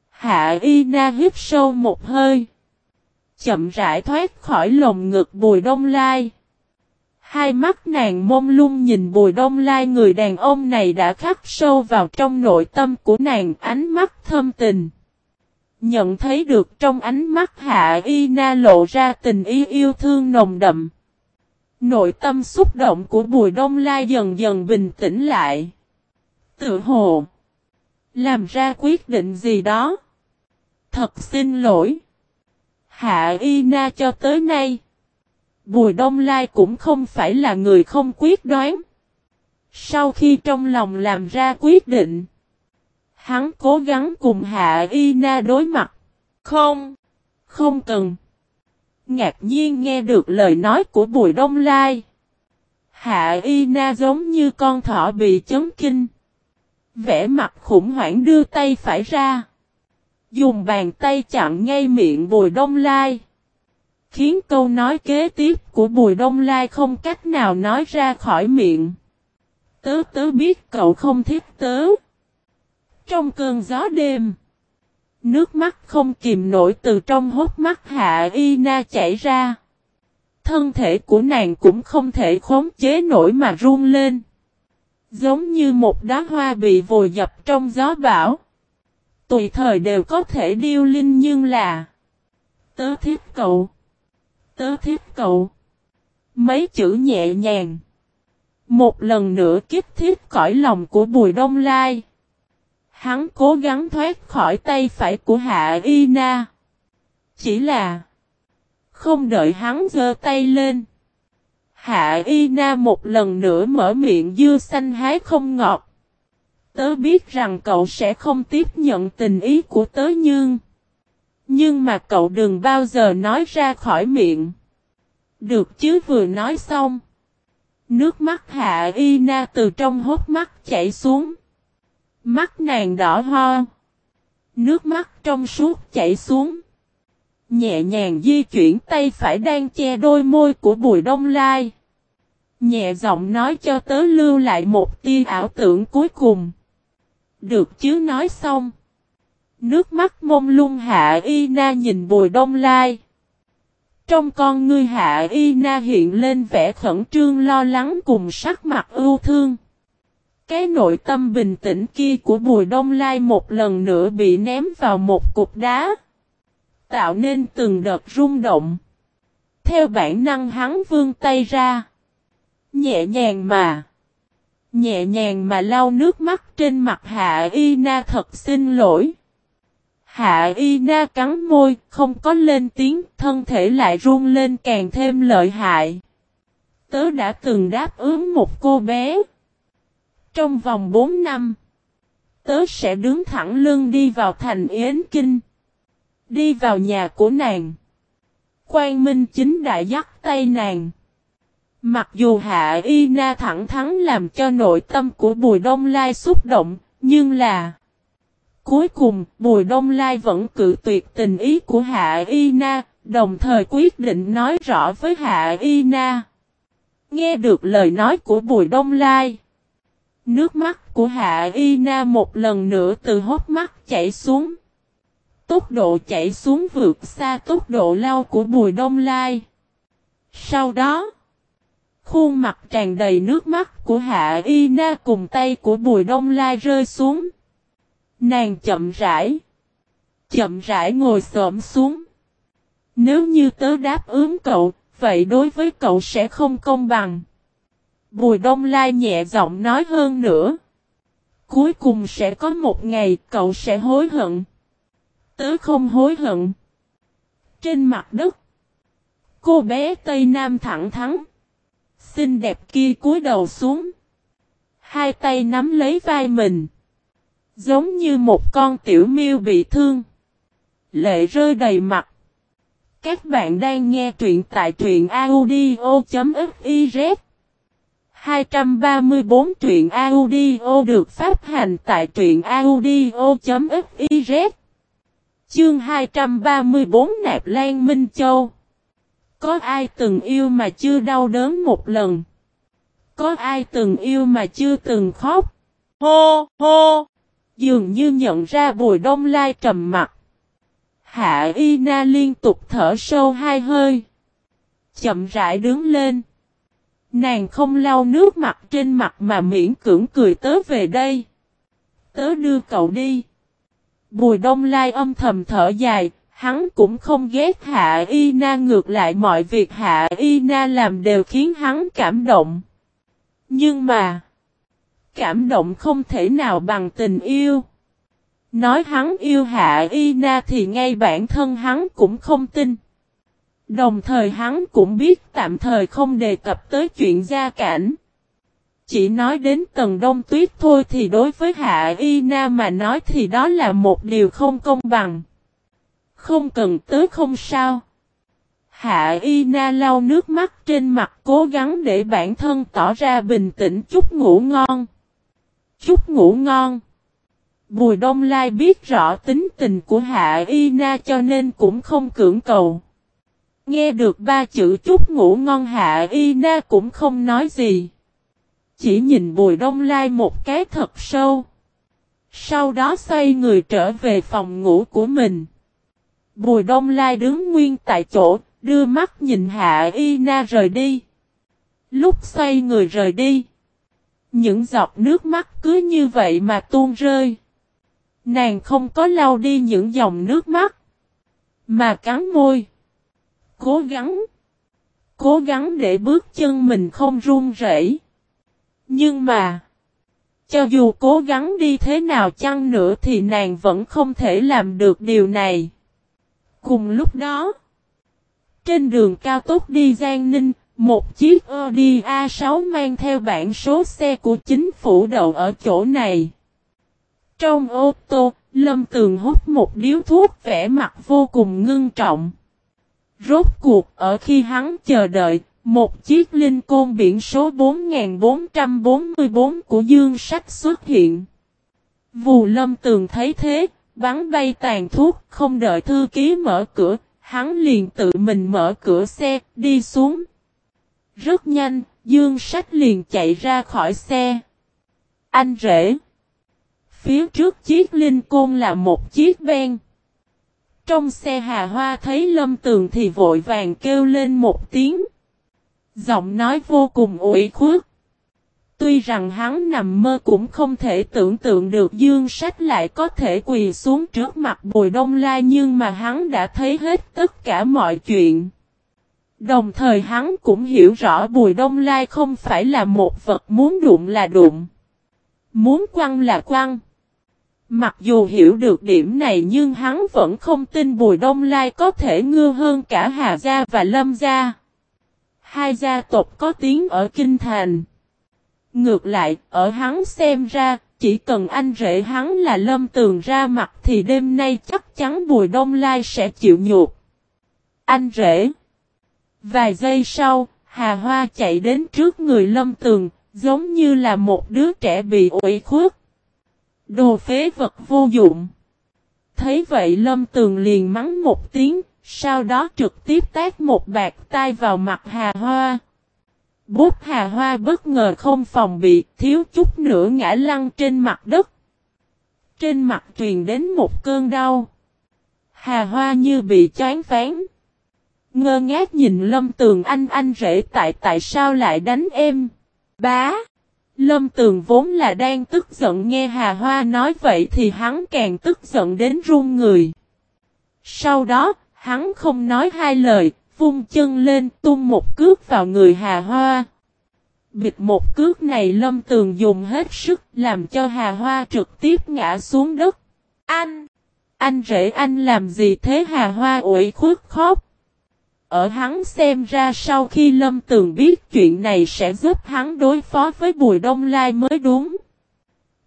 Hạ y na hít sâu một hơi. Chậm rãi thoát khỏi lồng ngực bùi đông lai. Hai mắt nàng mông lung nhìn bùi đông lai, người đàn ông này đã khắc sâu vào trong nội tâm của nàng ánh mắt thâm tình. Nhận thấy được trong ánh mắt hạ y na lộ ra tình ý yêu thương nồng đậm. Nội tâm xúc động của bùi đông lai dần dần bình tĩnh lại. Tự hồ. Làm ra quyết định gì đó. Thật xin lỗi. Hạ Y Na cho tới nay. Bùi Đông Lai cũng không phải là người không quyết đoán. Sau khi trong lòng làm ra quyết định. Hắn cố gắng cùng Hạ Y Na đối mặt. Không. Không cần. Ngạc nhiên nghe được lời nói của Bùi Đông Lai. Hạ Y Na giống như con thỏ bị chấn kinh. Vẽ mặt khủng hoảng đưa tay phải ra. Dùng bàn tay chặn ngay miệng Bùi Đông Lai. Khiến câu nói kế tiếp của Bùi Đông Lai không cách nào nói ra khỏi miệng. Tớ tớ biết cậu không thích tớ. Trong cơn gió đêm. Nước mắt không kìm nổi từ trong hốc mắt Hạ Y Na chảy ra. Thân thể của nàng cũng không thể khống chế nổi mà run lên. Giống như một đóa hoa bị vùi dập trong gió bão. Tùy thời đều có thể điêu linh nhưng là, Tớ thiết cậu, Tớ thiết cậu Mấy chữ nhẹ nhàng Một lần nữa kích thiết cõi lòng của Bùi Đông Lai Hắn cố gắng thoát khỏi tay phải của Hạ Y Na Chỉ là, Không đợi hắn giơ tay lên Hạ Y Na một lần nữa mở miệng dưa xanh hái không ngọt Tớ biết rằng cậu sẽ không tiếp nhận tình ý của tớ nhưng... Nhưng mà cậu đừng bao giờ nói ra khỏi miệng. Được chứ vừa nói xong. Nước mắt hạ y na từ trong hốt mắt chảy xuống. Mắt nàng đỏ ho. Nước mắt trong suốt chảy xuống. Nhẹ nhàng di chuyển tay phải đang che đôi môi của bùi đông lai. Nhẹ giọng nói cho tớ lưu lại một tia ảo tưởng cuối cùng. Được chứ nói xong. Nước mắt mông lung hạ y na nhìn bùi đông lai. Trong con ngươi hạ y na hiện lên vẻ khẩn trương lo lắng cùng sắc mặt ưu thương. Cái nội tâm bình tĩnh kia của bùi đông lai một lần nữa bị ném vào một cục đá. Tạo nên từng đợt rung động. Theo bản năng hắn vươn tay ra. Nhẹ nhàng mà. Nhẹ nhàng mà lau nước mắt trên mặt Hạ Y Na thật xin lỗi. Hạ Y Na cắn môi, không có lên tiếng, thân thể lại run lên càng thêm lợi hại. Tớ đã từng đáp ứng một cô bé. Trong vòng 4 năm, tớ sẽ đứng thẳng lưng đi vào thành Yến Kinh. Đi vào nhà của nàng. Quang Minh chính đã dắt tay nàng. Mặc dù Hạ Y Na thẳng thắn làm cho nội tâm của Bùi Đông Lai xúc động, nhưng là... Cuối cùng, Bùi Đông Lai vẫn cự tuyệt tình ý của Hạ Y Na, đồng thời quyết định nói rõ với Hạ Y Na. Nghe được lời nói của Bùi Đông Lai. Nước mắt của Hạ Y Na một lần nữa từ hốc mắt chảy xuống. Tốc độ chảy xuống vượt xa tốc độ lao của Bùi Đông Lai. Sau đó, Khuôn mặt tràn đầy nước mắt của Hạ Y Na cùng tay của Bùi Đông Lai rơi xuống. Nàng chậm rãi. Chậm rãi ngồi xổm xuống. Nếu như tớ đáp ứng cậu, vậy đối với cậu sẽ không công bằng. Bùi Đông Lai nhẹ giọng nói hơn nữa. Cuối cùng sẽ có một ngày, cậu sẽ hối hận. Tớ không hối hận. Trên mặt đất. Cô bé Tây Nam thẳng thắn, xinh đẹp kia cúi đầu xuống. Hai tay nắm lấy vai mình. Giống như một con tiểu miêu bị thương. Lệ rơi đầy mặt. Các bạn đang nghe truyện tại truyện audio.fif 234 truyện audio được phát hành tại truyện audio.fiz Chương 234 Nạp Lan Minh Châu có ai từng yêu mà chưa đau đớn một lần? Có ai từng yêu mà chưa từng khóc? Hô, hô! Dường như nhận ra bùi đông lai trầm mặt. Hạ y na liên tục thở sâu hai hơi. Chậm rãi đứng lên. Nàng không lau nước mặt trên mặt mà miễn cưỡng cười tớ về đây. Tớ đưa cậu đi. Bùi đông lai âm thầm thở dài, Hắn cũng không ghét Hạ Y Na ngược lại mọi việc Hạ Y Na làm đều khiến hắn cảm động. Nhưng mà, cảm động không thể nào bằng tình yêu. Nói hắn yêu Hạ Y Na thì ngay bản thân hắn cũng không tin. Đồng thời hắn cũng biết tạm thời không đề cập tới chuyện gia cảnh. Chỉ nói đến tầng đông tuyết thôi thì đối với Hạ Y Na mà nói thì đó là một điều không công bằng. Không cần tới không sao. Hạ Y Na lau nước mắt trên mặt cố gắng để bản thân tỏ ra bình tĩnh chút ngủ ngon. Chút ngủ ngon. Bùi Đông Lai biết rõ tính tình của Hạ Y Na cho nên cũng không cưỡng cầu. Nghe được ba chữ chút ngủ ngon Hạ Y Na cũng không nói gì. Chỉ nhìn Bùi Đông Lai một cái thật sâu. Sau đó xoay người trở về phòng ngủ của mình. Bùi Đông Lai đứng nguyên tại chỗ, đưa mắt nhìn Hạ Y Na rời đi. Lúc xoay người rời đi. Những giọt nước mắt cứ như vậy mà tuôn rơi. Nàng không có lau đi những dòng nước mắt. Mà cắn môi. Cố gắng. Cố gắng để bước chân mình không run rẩy. Nhưng mà. Cho dù cố gắng đi thế nào chăng nữa thì nàng vẫn không thể làm được điều này. Cùng lúc đó. Trên đường cao tốc đi Giang Ninh, một chiếc Audi A6 mang theo bản số xe của chính phủ đậu ở chỗ này. Trong ô tô, Lâm Tường hút một điếu thuốc vẻ mặt vô cùng ngưng trọng. Rốt cuộc ở khi hắn chờ đợi, một chiếc linh côn biển số 4444 của Dương Sách xuất hiện. Vù Lâm Tường thấy thế, bắn bay tàn thuốc, không đợi thư ký mở cửa, hắn liền tự mình mở cửa xe, đi xuống. Rất nhanh, Dương Sách liền chạy ra khỏi xe. Anh rể. Phía trước chiếc linh côn là một chiếc ven. Trong xe Hà Hoa thấy Lâm Tường thì vội vàng kêu lên một tiếng. Giọng nói vô cùng ủy khuất. Tuy rằng hắn nằm mơ cũng không thể tưởng tượng được Dương Sách lại có thể quỳ xuống trước mặt Bùi Đông Lai nhưng mà hắn đã thấy hết tất cả mọi chuyện. Đồng thời hắn cũng hiểu rõ Bùi Đông Lai không phải là một vật muốn đụng là đụng. Muốn quăng là quăng. Mặc dù hiểu được điểm này nhưng hắn vẫn không tin Bùi Đông Lai có thể ngư hơn cả Hà Gia và Lâm Gia. Hai gia tộc có tiếng ở Kinh Thành. Ngược lại, ở hắn xem ra, chỉ cần anh rể hắn là Lâm Tường ra mặt thì đêm nay chắc chắn Bùi Đông Lai sẽ chịu nhục. Anh rể. Vài giây sau, Hà Hoa chạy đến trước người Lâm Tường, giống như là một đứa trẻ bị ủi khuất. Đồ phế vật vô dụng. Thấy vậy Lâm Tường liền mắng một tiếng, sau đó trực tiếp tác một bạc tay vào mặt Hà Hoa. Bút Hà Hoa bất ngờ không phòng bị, thiếu chút nữa ngã lăn trên mặt đất. Trên mặt truyền đến một cơn đau. Hà Hoa như bị chán phán. Ngơ ngác nhìn Lâm Tường anh anh rể tại tại sao lại đánh em. Bá. Lâm Tường vốn là đang tức giận nghe Hà Hoa nói vậy thì hắn càng tức giận đến run người. Sau đó, hắn không nói hai lời, vung chân lên tung một cước vào người Hà Hoa. Bịt một cước này Lâm Tường dùng hết sức làm cho Hà Hoa trực tiếp ngã xuống đất. Anh! Anh rể anh làm gì thế Hà Hoa ủi khuất khóc. Ở hắn xem ra sau khi Lâm Tường biết chuyện này sẽ giúp hắn đối phó với Bùi Đông Lai mới đúng.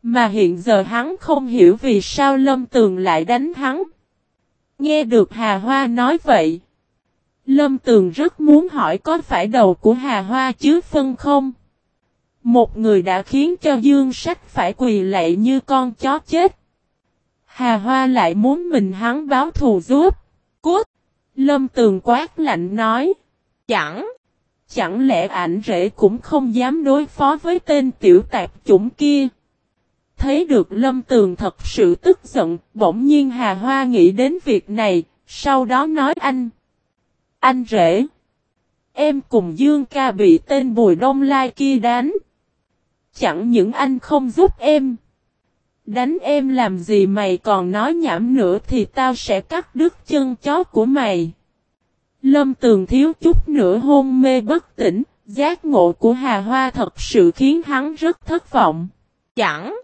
Mà hiện giờ hắn không hiểu vì sao Lâm Tường lại đánh hắn. Nghe được Hà Hoa nói vậy. Lâm Tường rất muốn hỏi có phải đầu của Hà Hoa chứ phân không? Một người đã khiến cho Dương Sách phải quỳ lạy như con chó chết. Hà Hoa lại muốn mình hắn báo thù giúp. Cút! Lâm Tường quát lạnh nói. Chẳng! Chẳng lẽ ảnh rể cũng không dám đối phó với tên tiểu tạp chủng kia? Thấy được Lâm Tường thật sự tức giận, bỗng nhiên Hà Hoa nghĩ đến việc này, sau đó nói anh. Anh rể! Em cùng Dương ca bị tên Bùi Đông Lai kia đánh. Chẳng những anh không giúp em. Đánh em làm gì mày còn nói nhảm nữa thì tao sẽ cắt đứt chân chó của mày. Lâm tường thiếu chút nữa hôn mê bất tỉnh, giác ngộ của Hà Hoa thật sự khiến hắn rất thất vọng. Chẳng,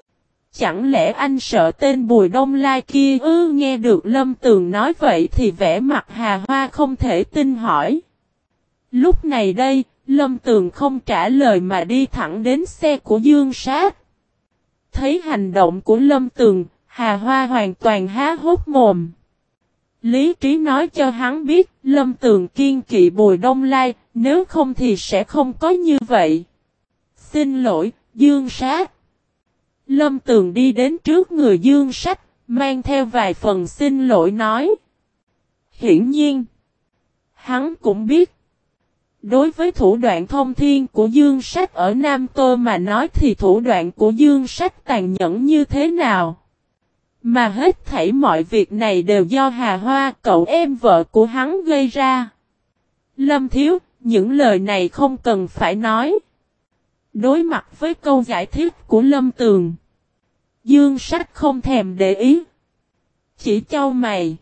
chẳng lẽ anh sợ tên Bùi Đông Lai kia ư nghe được Lâm Tường nói vậy thì vẻ mặt Hà Hoa không thể tin hỏi. Lúc này đây, Lâm Tường không trả lời mà đi thẳng đến xe của Dương Sát. Thấy hành động của Lâm Tường, Hà Hoa hoàn toàn há hốt mồm. Lý trí nói cho hắn biết Lâm Tường kiên kỵ Bùi Đông Lai, nếu không thì sẽ không có như vậy. Xin lỗi, Dương Sát. Lâm Tường đi đến trước người Dương Sách, mang theo vài phần xin lỗi nói. Hiển nhiên, hắn cũng biết. Đối với thủ đoạn thông thiên của Dương Sách ở Nam Tô mà nói thì thủ đoạn của Dương Sách tàn nhẫn như thế nào? Mà hết thảy mọi việc này đều do Hà Hoa, cậu em vợ của hắn gây ra. Lâm Thiếu, những lời này không cần phải nói. Đối mặt với câu giải thích của Lâm Tường. Dương Sách không thèm để ý. Chỉ cho mày.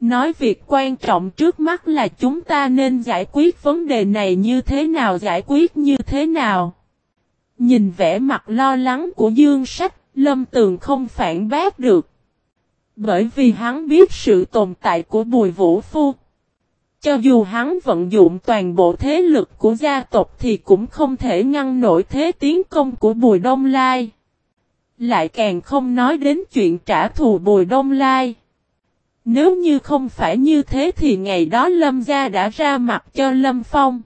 Nói việc quan trọng trước mắt là chúng ta nên giải quyết vấn đề này như thế nào giải quyết như thế nào. Nhìn vẻ mặt lo lắng của Dương Sách, Lâm Tường không phản bác được. Bởi vì hắn biết sự tồn tại của Bùi Vũ Phu. Cho dù hắn vận dụng toàn bộ thế lực của gia tộc thì cũng không thể ngăn nổi thế tiến công của Bùi Đông Lai. Lại càng không nói đến chuyện trả thù Bùi Đông Lai. Nếu như không phải như thế thì ngày đó Lâm Gia đã ra mặt cho Lâm Phong.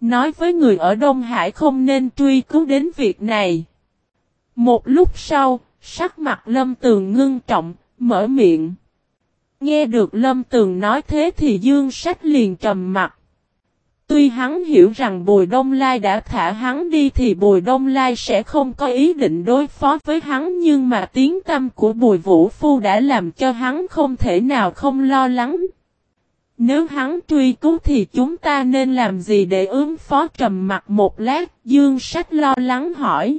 Nói với người ở Đông Hải không nên truy cứu đến việc này. Một lúc sau, sắc mặt Lâm Tường ngưng trọng, mở miệng. Nghe được Lâm Tường nói thế thì Dương Sách liền trầm mặt. Tuy hắn hiểu rằng Bùi Đông Lai đã thả hắn đi thì Bùi Đông Lai sẽ không có ý định đối phó với hắn, nhưng mà tiếng tâm của Bùi Vũ Phu đã làm cho hắn không thể nào không lo lắng. Nếu hắn truy cứu thì chúng ta nên làm gì để ứng phó trầm mặt một lát Dương Sách lo lắng hỏi.